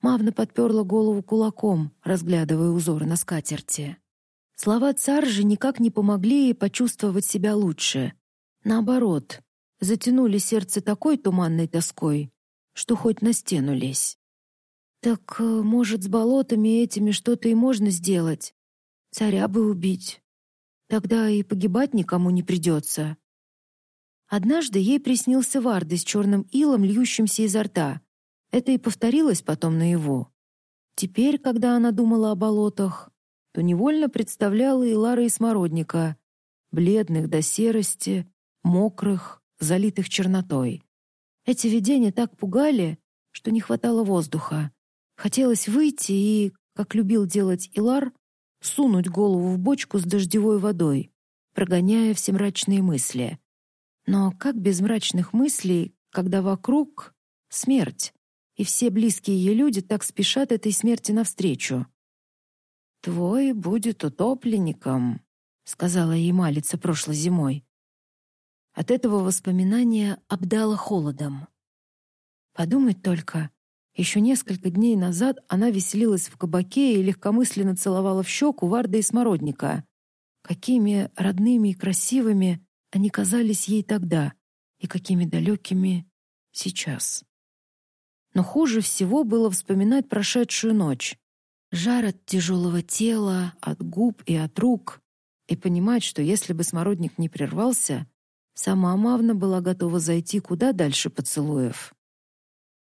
Мавна подперла голову кулаком, разглядывая узоры на скатерти. Слова царь же никак не помогли ей почувствовать себя лучше. Наоборот, затянули сердце такой туманной тоской, что хоть на стену лезь. Так, э, может, с болотами этими что-то и можно сделать? Царя бы убить. Тогда и погибать никому не придется. Однажды ей приснился Варды с черным илом, льющимся изо рта. Это и повторилось потом на его. Теперь, когда она думала о болотах, то невольно представляла и Лара и Смородника, бледных до серости, мокрых, залитых чернотой. Эти видения так пугали, что не хватало воздуха. Хотелось выйти и, как любил делать Илар, сунуть голову в бочку с дождевой водой, прогоняя все мрачные мысли. Но как без мрачных мыслей, когда вокруг смерть, и все близкие ей люди так спешат этой смерти навстречу? «Твой будет утопленником», — сказала ей малица прошлой зимой. От этого воспоминания обдало холодом. Подумать только, еще несколько дней назад она веселилась в кабаке и легкомысленно целовала в щеку Варда и Смородника. Какими родными и красивыми они казались ей тогда и какими далекими сейчас. Но хуже всего было вспоминать прошедшую ночь. Жар от тяжелого тела, от губ и от рук, и понимать, что если бы Смородник не прервался, сама Мавна была готова зайти куда дальше поцелуев.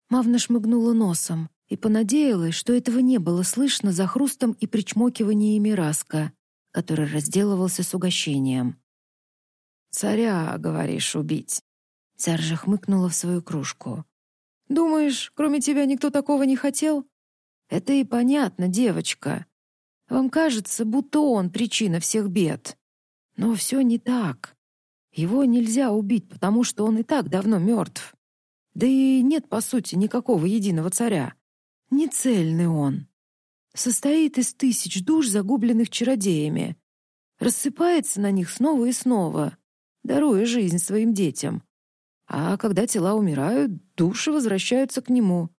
Мавна шмыгнула носом и понадеялась, что этого не было слышно за хрустом и причмокиваниями Раска, который разделывался с угощением. «Царя, говоришь, убить?» Царь хмыкнула в свою кружку. «Думаешь, кроме тебя никто такого не хотел? Это и понятно, девочка. Вам кажется, будто он причина всех бед. Но все не так. Его нельзя убить, потому что он и так давно мертв. Да и нет, по сути, никакого единого царя. Не цельный он. Состоит из тысяч душ, загубленных чародеями. Рассыпается на них снова и снова. даруя жизнь своим детям. А когда тела умирают, души возвращаются к нему.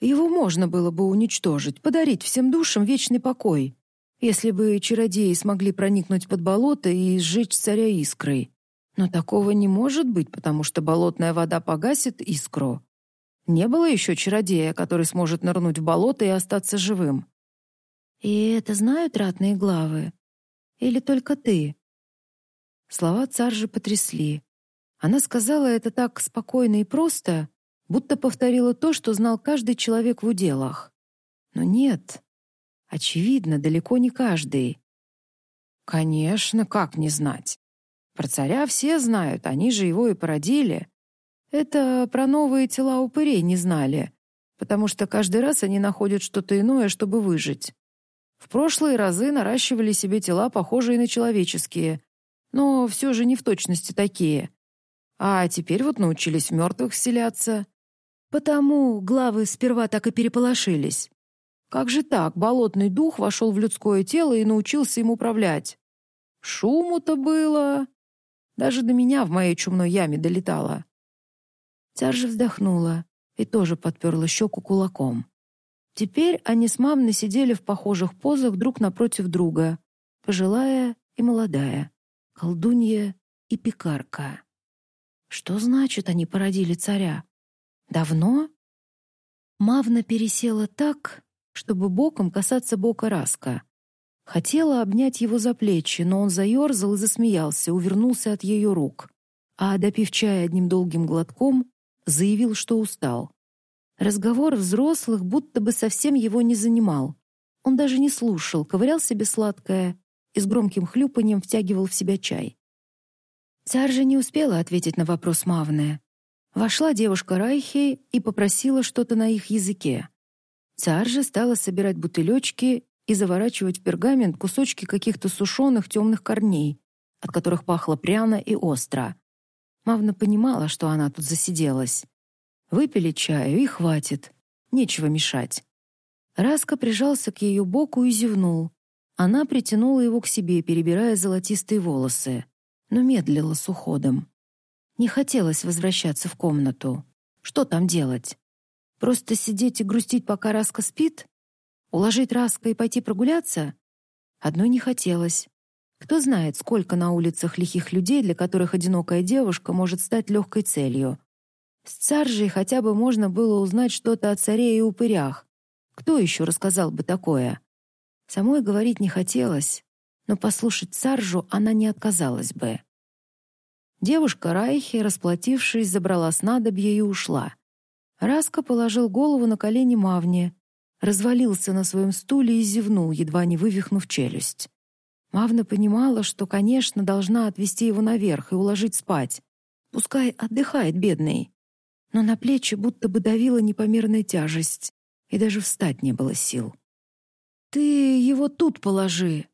Его можно было бы уничтожить, подарить всем душам вечный покой, если бы чародеи смогли проникнуть под болото и сжечь царя искрой. Но такого не может быть, потому что болотная вода погасит искру. Не было еще чародея, который сможет нырнуть в болото и остаться живым. «И это знают ратные главы? Или только ты?» Слова царжи потрясли. Она сказала это так спокойно и просто, будто повторила то, что знал каждый человек в уделах. Но нет, очевидно, далеко не каждый. Конечно, как не знать? Про царя все знают, они же его и породили. Это про новые тела упырей не знали, потому что каждый раз они находят что-то иное, чтобы выжить. В прошлые разы наращивали себе тела, похожие на человеческие, но все же не в точности такие. А теперь вот научились в мертвых вселяться. Потому главы сперва так и переполошились. Как же так, болотный дух вошел в людское тело и научился им управлять? Шуму-то было. Даже до меня в моей чумной яме долетало. Царь же вздохнула и тоже подперла щеку кулаком. Теперь они с мамой сидели в похожих позах друг напротив друга, пожилая и молодая, колдунья и пекарка. Что значит, они породили царя? Давно? Мавна пересела так, чтобы боком касаться бока Раска. Хотела обнять его за плечи, но он заерзал и засмеялся, увернулся от ее рук. А, допив чая одним долгим глотком, заявил, что устал. Разговор взрослых будто бы совсем его не занимал. Он даже не слушал, ковырял себе сладкое и с громким хлюпанием втягивал в себя чай. Царь же не успела ответить на вопрос Мавны. Вошла девушка Райхи и попросила что-то на их языке. Царь же стала собирать бутылечки и заворачивать в пергамент кусочки каких-то сушеных темных корней, от которых пахло пряно и остро. Мавна понимала, что она тут засиделась. Выпили чаю и хватит. Нечего мешать. Раска прижался к ее боку и зевнул. Она притянула его к себе, перебирая золотистые волосы но медлила с уходом. Не хотелось возвращаться в комнату. Что там делать? Просто сидеть и грустить, пока Раска спит? Уложить Раска и пойти прогуляться? Одной не хотелось. Кто знает, сколько на улицах лихих людей, для которых одинокая девушка может стать легкой целью. С царжей хотя бы можно было узнать что-то о царе и упырях. Кто еще рассказал бы такое? Самой говорить не хотелось, но послушать Саржу она не отказалась бы. Девушка Райхи, расплатившись, забрала снадобье и ушла. Раска положил голову на колени Мавне, развалился на своем стуле и зевнул, едва не вывихнув челюсть. Мавна понимала, что, конечно, должна отвезти его наверх и уложить спать. Пускай отдыхает, бедный. Но на плечи будто бы давила непомерная тяжесть, и даже встать не было сил. «Ты его тут положи»,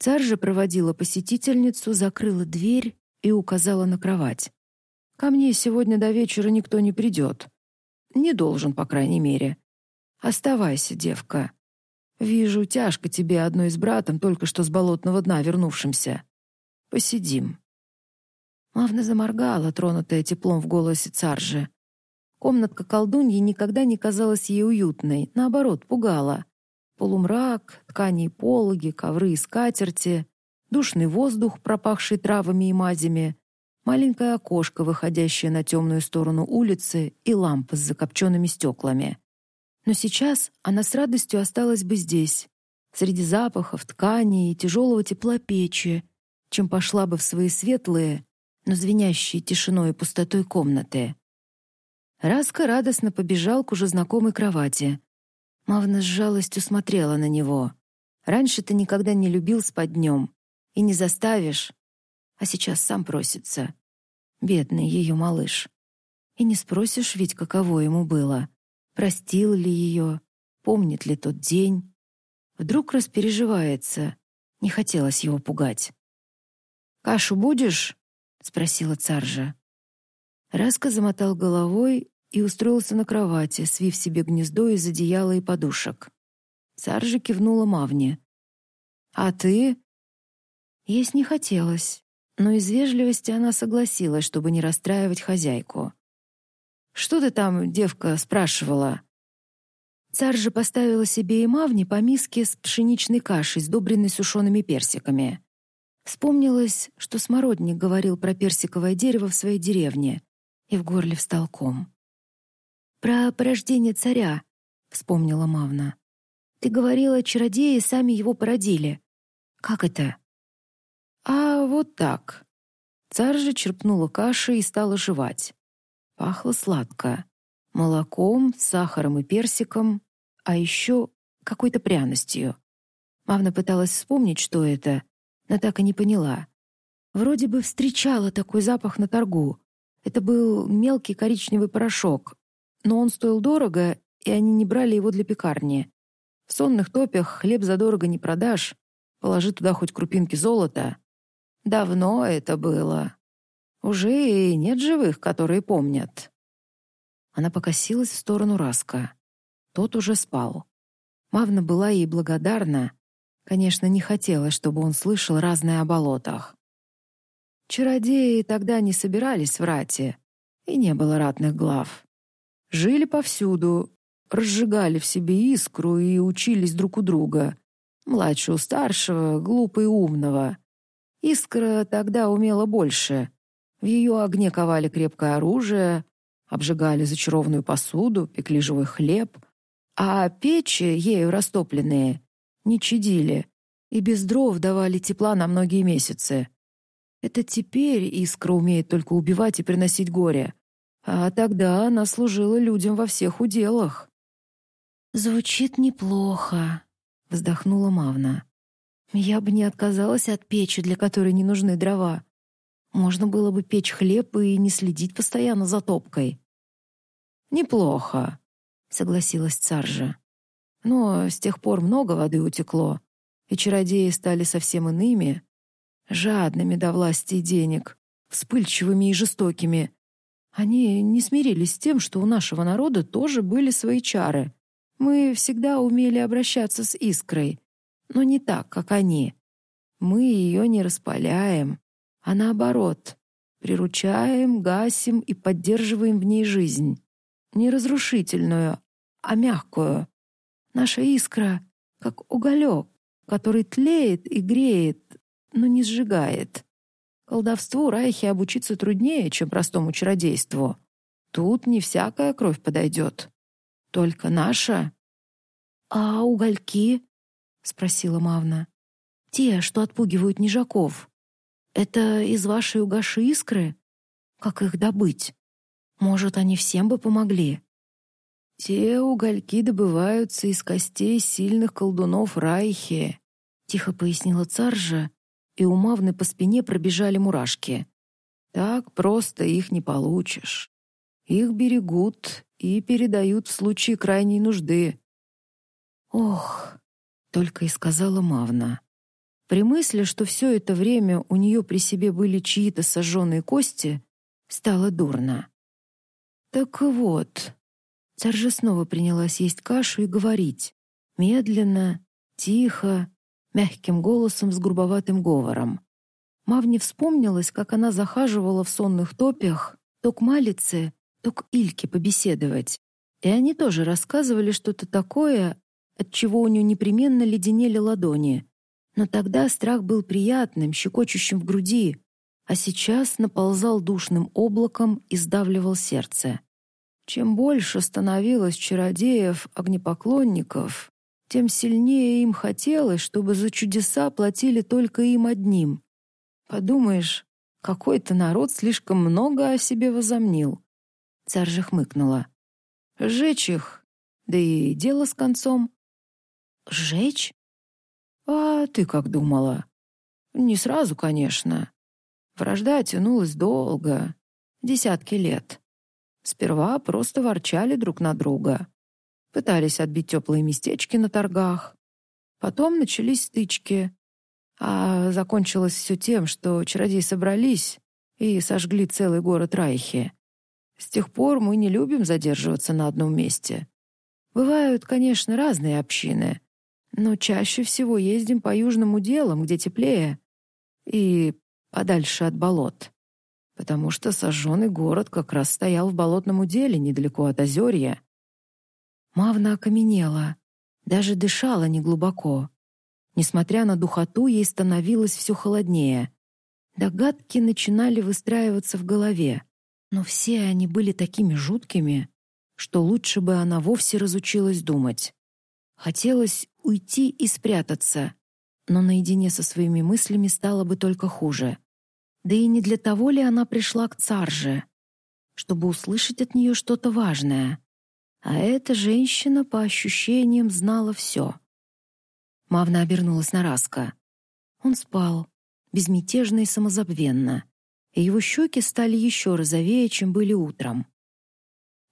Царь же проводила посетительницу, закрыла дверь и указала на кровать. «Ко мне сегодня до вечера никто не придет. Не должен, по крайней мере. Оставайся, девка. Вижу, тяжко тебе одной с братом, только что с болотного дна вернувшимся. Посидим». Мавна заморгала, тронутая теплом в голосе царжи. Комнатка колдуньи никогда не казалась ей уютной, наоборот, пугала. Полумрак, ткани и пологи, ковры и скатерти, душный воздух, пропахший травами и мазями, маленькое окошко, выходящее на темную сторону улицы, и лампа с закопченными стеклами. Но сейчас она с радостью осталась бы здесь, среди запахов, тканей и тяжелого тепла печи, чем пошла бы в свои светлые, но звенящие тишиной и пустотой комнаты. Раска радостно побежал к уже знакомой кровати, Мавна с жалостью смотрела на него. Раньше ты никогда не любил спать днем. И не заставишь. А сейчас сам просится. Бедный ее малыш. И не спросишь ведь, каково ему было. Простил ли ее, помнит ли тот день. Вдруг распереживается. Не хотелось его пугать. «Кашу будешь?» — спросила царжа. Раска замотал головой и устроился на кровати, свив себе гнездо из одеяла и подушек. Царь же кивнула Мавне. «А ты?» Есть не хотелось, но из вежливости она согласилась, чтобы не расстраивать хозяйку. «Что ты там, девка, спрашивала?» Царь же поставила себе и мавни по миске с пшеничной кашей, сдобренной сушеными персиками. Вспомнилось, что Смородник говорил про персиковое дерево в своей деревне, и в горле встал ком. «Про порождение царя», — вспомнила Мавна. «Ты говорила, чародеи сами его породили. Как это?» «А вот так». Царь же черпнула каши и стала жевать. Пахло сладко. Молоком, сахаром и персиком, а еще какой-то пряностью. Мавна пыталась вспомнить, что это, но так и не поняла. Вроде бы встречала такой запах на торгу. Это был мелкий коричневый порошок, но он стоил дорого, и они не брали его для пекарни. В сонных топях хлеб задорого не продашь, положи туда хоть крупинки золота. Давно это было. Уже и нет живых, которые помнят. Она покосилась в сторону Раска. Тот уже спал. Мавна была ей благодарна, Конечно, не хотелось, чтобы он слышал разное о болотах. Чародеи тогда не собирались в рате, и не было ратных глав. Жили повсюду, разжигали в себе искру и учились друг у друга. Младший у старшего, глупый умного. Искра тогда умела больше. В ее огне ковали крепкое оружие, обжигали зачарованную посуду, пекли живой хлеб, а печи, ею растопленные, не чадили и без дров давали тепла на многие месяцы. Это теперь искра умеет только убивать и приносить горе. А тогда она служила людям во всех уделах. «Звучит неплохо», — вздохнула Мавна. «Я бы не отказалась от печи, для которой не нужны дрова. Можно было бы печь хлеб и не следить постоянно за топкой». «Неплохо», — согласилась Царжа. Но с тех пор много воды утекло, и чародеи стали совсем иными, жадными до власти и денег, вспыльчивыми и жестокими. Они не смирились с тем, что у нашего народа тоже были свои чары. Мы всегда умели обращаться с искрой, но не так, как они. Мы ее не распаляем, а наоборот, приручаем, гасим и поддерживаем в ней жизнь. Не разрушительную, а мягкую, Наша искра — как уголек, который тлеет и греет, но не сжигает. Колдовству Райхи обучиться труднее, чем простому чародейству. Тут не всякая кровь подойдет. Только наша. «А угольки?» — спросила Мавна. «Те, что отпугивают нежаков. Это из вашей угаши искры? Как их добыть? Может, они всем бы помогли?» «Те угольки добываются из костей сильных колдунов Райхи», — тихо пояснила царжа, и у Мавны по спине пробежали мурашки. «Так просто их не получишь. Их берегут и передают в случае крайней нужды». «Ох», — только и сказала Мавна. При мысли, что все это время у нее при себе были чьи-то сожженные кости, стало дурно. «Так вот», Царь снова принялась есть кашу и говорить. Медленно, тихо, мягким голосом с грубоватым говором. Мавне вспомнилась, как она захаживала в сонных топях то к Малице, то к Ильке побеседовать. И они тоже рассказывали что-то такое, от чего у нее непременно леденели ладони. Но тогда страх был приятным, щекочущим в груди, а сейчас наползал душным облаком и сдавливал сердце. Чем больше становилось чародеев, огнепоклонников, тем сильнее им хотелось, чтобы за чудеса платили только им одним. Подумаешь, какой-то народ слишком много о себе возомнил. Царь же хмыкнула. Сжечь их, да и дело с концом. Сжечь? А ты как думала? Не сразу, конечно. Вражда тянулась долго, десятки лет. Сперва просто ворчали друг на друга. Пытались отбить теплые местечки на торгах. Потом начались стычки. А закончилось все тем, что чародеи собрались и сожгли целый город Райхи. С тех пор мы не любим задерживаться на одном месте. Бывают, конечно, разные общины, но чаще всего ездим по южным уделам, где теплее. И подальше от болот, потому что сожженный город как раз стоял в болотном уделе недалеко от озерья. Мавна окаменела, даже дышала неглубоко. Несмотря на духоту, ей становилось все холоднее. Догадки начинали выстраиваться в голове, но все они были такими жуткими, что лучше бы она вовсе разучилась думать. Хотелось уйти и спрятаться, но наедине со своими мыслями стало бы только хуже. Да и не для того ли она пришла к царже, чтобы услышать от нее что-то важное. А эта женщина, по ощущениям, знала все. Мавна обернулась на Раска. Он спал, безмятежно и самозабвенно, и его щеки стали еще розовее, чем были утром.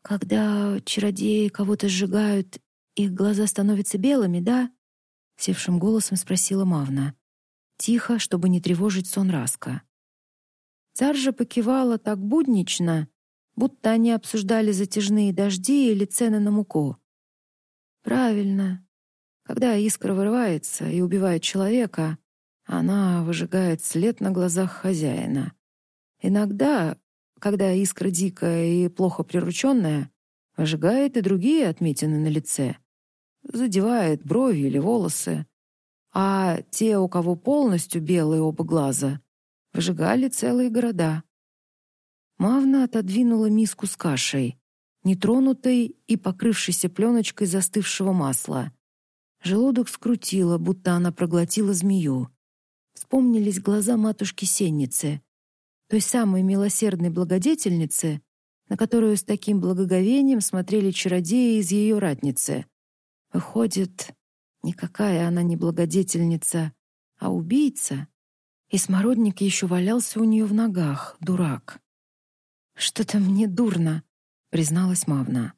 Когда чародеи кого-то сжигают, их глаза становятся белыми, да? севшим голосом спросила Мавна. Тихо, чтобы не тревожить сон Раска. Царь же покивала так буднично, будто они обсуждали затяжные дожди или цены на муку. Правильно. Когда искра вырывается и убивает человека, она выжигает след на глазах хозяина. Иногда, когда искра дикая и плохо прирученная, выжигает и другие отметины на лице. Задевает брови или волосы. А те, у кого полностью белые оба глаза, выжигали целые города. Мавна отодвинула миску с кашей, нетронутой и покрывшейся пленочкой застывшего масла. Желудок скрутило, будто она проглотила змею. Вспомнились глаза матушки-сенницы, той самой милосердной благодетельницы, на которую с таким благоговением смотрели чародеи из ее ратницы. Выходит, никакая она не благодетельница, а убийца. И смородник еще валялся у нее в ногах, дурак. «Что-то мне дурно», — призналась Мавна.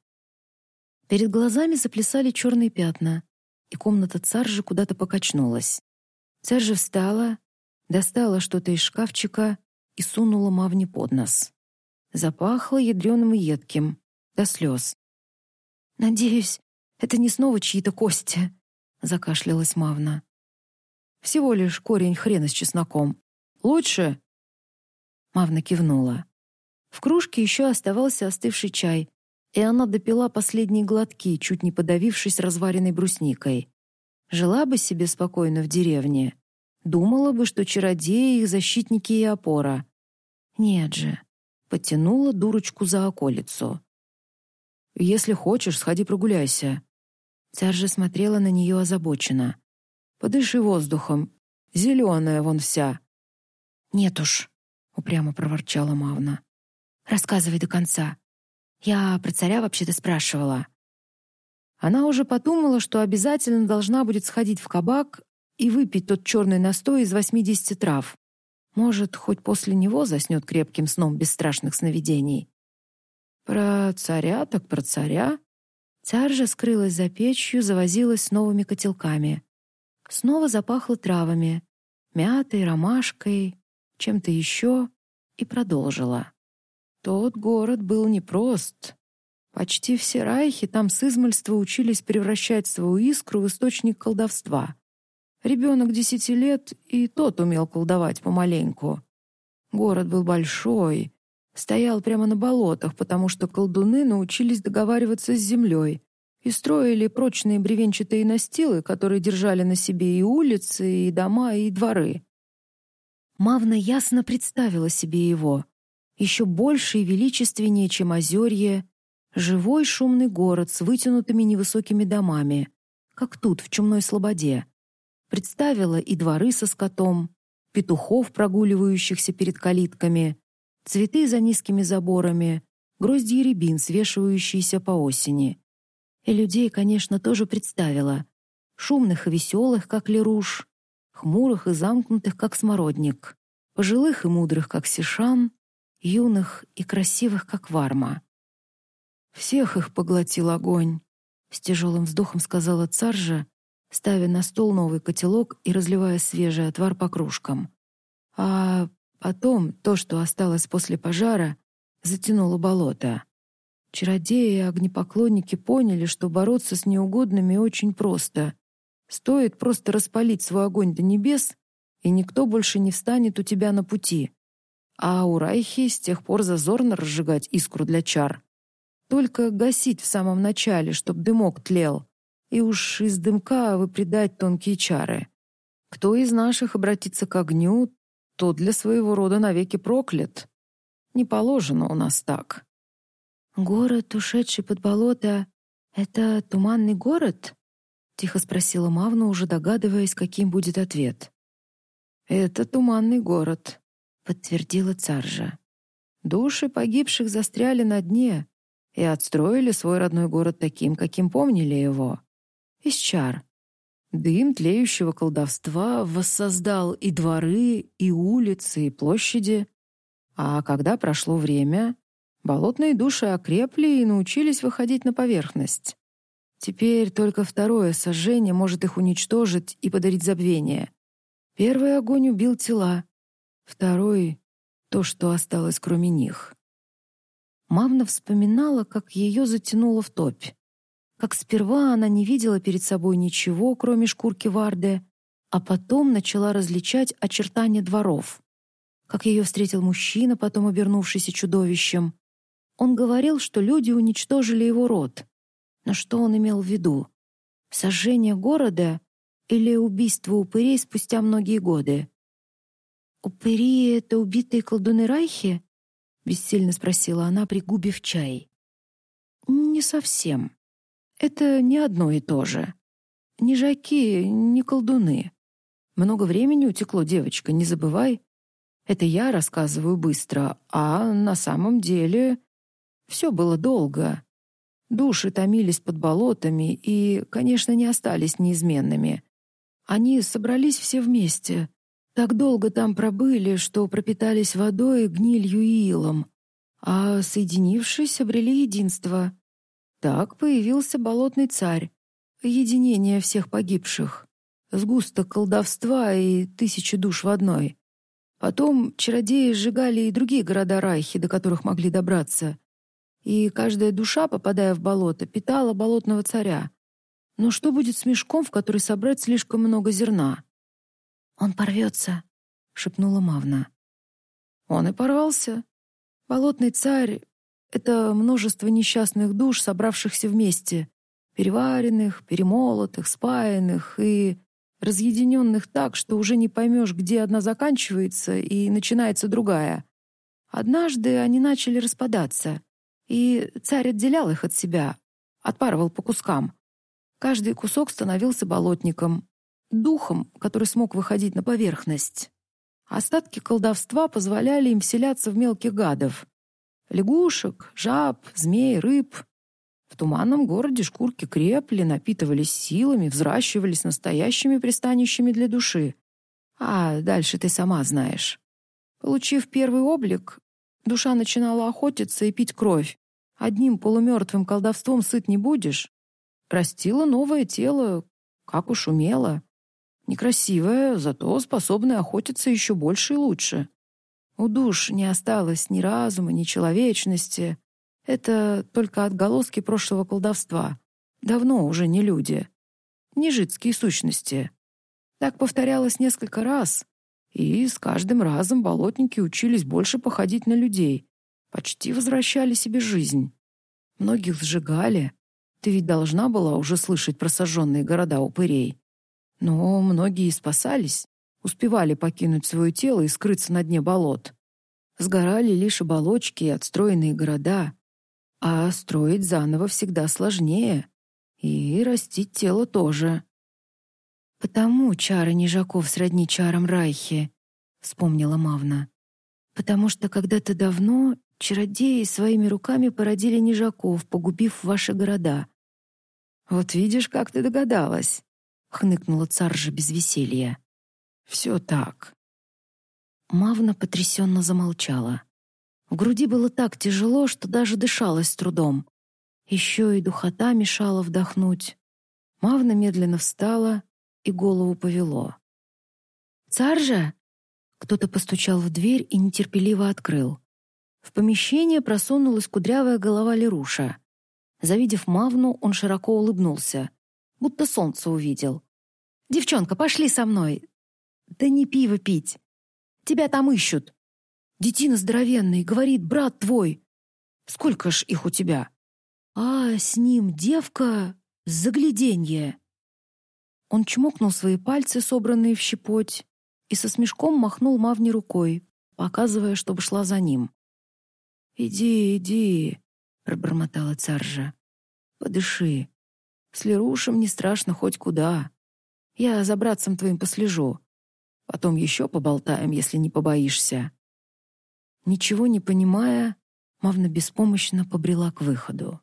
Перед глазами заплясали черные пятна, и комната царжи куда-то покачнулась. Царжа встала, достала что-то из шкафчика и сунула Мавне под нос. Запахло ядреным и едким, до слез. «Надеюсь, это не снова чьи-то кости», — закашлялась Мавна. «Всего лишь корень хрена с чесноком. Лучше?» Мавна кивнула. В кружке еще оставался остывший чай, и она допила последние глотки, чуть не подавившись разваренной брусникой. Жила бы себе спокойно в деревне. Думала бы, что чародеи — их защитники и опора. Нет же. Потянула дурочку за околицу. «Если хочешь, сходи прогуляйся». Царь же смотрела на нее озабоченно. «Подыши воздухом. Зеленая вон вся». «Нет уж», — упрямо проворчала Мавна. «Рассказывай до конца. Я про царя вообще-то спрашивала». Она уже подумала, что обязательно должна будет сходить в кабак и выпить тот черный настой из 80 трав. Может, хоть после него заснет крепким сном без страшных сновидений. Про царя так про царя. Царь же скрылась за печью, завозилась с новыми котелками. Снова запахло травами, мятой, ромашкой, чем-то еще, и продолжила. Тот город был непрост. Почти все райхи там с измальства учились превращать свою искру в источник колдовства. Ребенок десяти лет и тот умел колдовать помаленьку. Город был большой, стоял прямо на болотах, потому что колдуны научились договариваться с землей и строили прочные бревенчатые настилы, которые держали на себе и улицы, и дома, и дворы. Мавна ясно представила себе его, еще больше и величественнее, чем озерье, Живой шумный город с вытянутыми невысокими домами, как тут, в Чумной Слободе. Представила и дворы со скотом, петухов, прогуливающихся перед калитками, цветы за низкими заборами, грозди рябин, свешивающиеся по осени. И людей, конечно, тоже представила. Шумных и веселых, как леруш, хмурых и замкнутых, как смородник, пожилых и мудрых, как сишан, юных и красивых, как варма. Всех их поглотил огонь, с тяжелым вздохом сказала царжа, ставя на стол новый котелок и разливая свежий отвар по кружкам. А потом то, что осталось после пожара, затянуло болото. Чародеи и огнепоклонники поняли, что бороться с неугодными очень просто. Стоит просто распалить свой огонь до небес, и никто больше не встанет у тебя на пути. А у Райхи с тех пор зазорно разжигать искру для чар. Только гасить в самом начале, чтоб дымок тлел, и уж из дымка выпредать тонкие чары. Кто из наших обратится к огню, тот для своего рода навеки проклят. Не положено у нас так. «Город, ушедший под болото, — это туманный город?» — тихо спросила Мавна, уже догадываясь, каким будет ответ. «Это туманный город», — подтвердила царжа. «Души погибших застряли на дне и отстроили свой родной город таким, каким помнили его. Из чар. Дым тлеющего колдовства воссоздал и дворы, и улицы, и площади. А когда прошло время, болотные души окрепли и научились выходить на поверхность. Теперь только второе сожжение может их уничтожить и подарить забвение. Первый огонь убил тела, второй — то, что осталось кроме них. Мавна вспоминала, как ее затянуло в топь. Как сперва она не видела перед собой ничего, кроме шкурки Варды, а потом начала различать очертания дворов. Как ее встретил мужчина, потом обернувшийся чудовищем. Он говорил, что люди уничтожили его род. Но что он имел в виду? Сожжение города или убийство упырей спустя многие годы. «Упыри — это убитые колдуны Райхи?» — бессильно спросила она, пригубив чай. «Не совсем. Это не одно и то же. Ни жаки, ни колдуны. Много времени утекло, девочка, не забывай. Это я рассказываю быстро, а на самом деле все было долго. Души томились под болотами и, конечно, не остались неизменными. Они собрались все вместе. Так долго там пробыли, что пропитались водой, гнилью и илом. А соединившись, обрели единство. Так появился болотный царь, единение всех погибших, сгусток колдовства и тысячи душ в одной. Потом чародеи сжигали и другие города Райхи, до которых могли добраться. И каждая душа, попадая в болото, питала болотного царя. Но что будет с мешком, в который собрать слишком много зерна? «Он порвется», — шепнула Мавна. Он и порвался. Болотный царь — это множество несчастных душ, собравшихся вместе, переваренных, перемолотых, спаянных и разъединенных так, что уже не поймешь, где одна заканчивается и начинается другая. Однажды они начали распадаться, и царь отделял их от себя, отпарывал по кускам — Каждый кусок становился болотником, духом, который смог выходить на поверхность. Остатки колдовства позволяли им вселяться в мелких гадов. Лягушек, жаб, змей, рыб. В туманном городе шкурки крепли, напитывались силами, взращивались настоящими пристанищами для души. А дальше ты сама знаешь. Получив первый облик, душа начинала охотиться и пить кровь. Одним полумертвым колдовством сыт не будешь, Растила новое тело, как уж умела. Некрасивая, зато способная охотиться еще больше и лучше. У душ не осталось ни разума, ни человечности. Это только отголоски прошлого колдовства. Давно уже не люди. Не жидские сущности. Так повторялось несколько раз, и с каждым разом болотники учились больше походить на людей, почти возвращали себе жизнь. Многих сжигали, ты ведь должна была уже слышать про сожженные города упырей. Но многие спасались, успевали покинуть свое тело и скрыться на дне болот. Сгорали лишь оболочки и отстроенные города. А строить заново всегда сложнее. И растить тело тоже. «Потому чары Нижаков сродни чарам Райхи», — вспомнила Мавна. «Потому что когда-то давно чародеи своими руками породили Нижаков, погубив ваши города. «Вот видишь, как ты догадалась», — хныкнула царжа без веселья. «Все так». Мавна потрясенно замолчала. В груди было так тяжело, что даже дышалось с трудом. Еще и духота мешала вдохнуть. Мавна медленно встала и голову повело. «Царжа!» Кто-то постучал в дверь и нетерпеливо открыл. В помещение просунулась кудрявая голова Леруша. Завидев Мавну, он широко улыбнулся, будто солнце увидел. «Девчонка, пошли со мной. Да не пиво пить. Тебя там ищут. Детина здоровенный, говорит, брат твой. Сколько ж их у тебя? А с ним девка загляденье. Он чмокнул свои пальцы, собранные в щепоть, и со смешком махнул Мавне рукой, показывая, чтобы шла за ним. «Иди, иди», — пробормотала царжа. «Подыши. С Лерушем не страшно хоть куда. Я за братцем твоим послежу. Потом еще поболтаем, если не побоишься». Ничего не понимая, Мавна беспомощно побрела к выходу.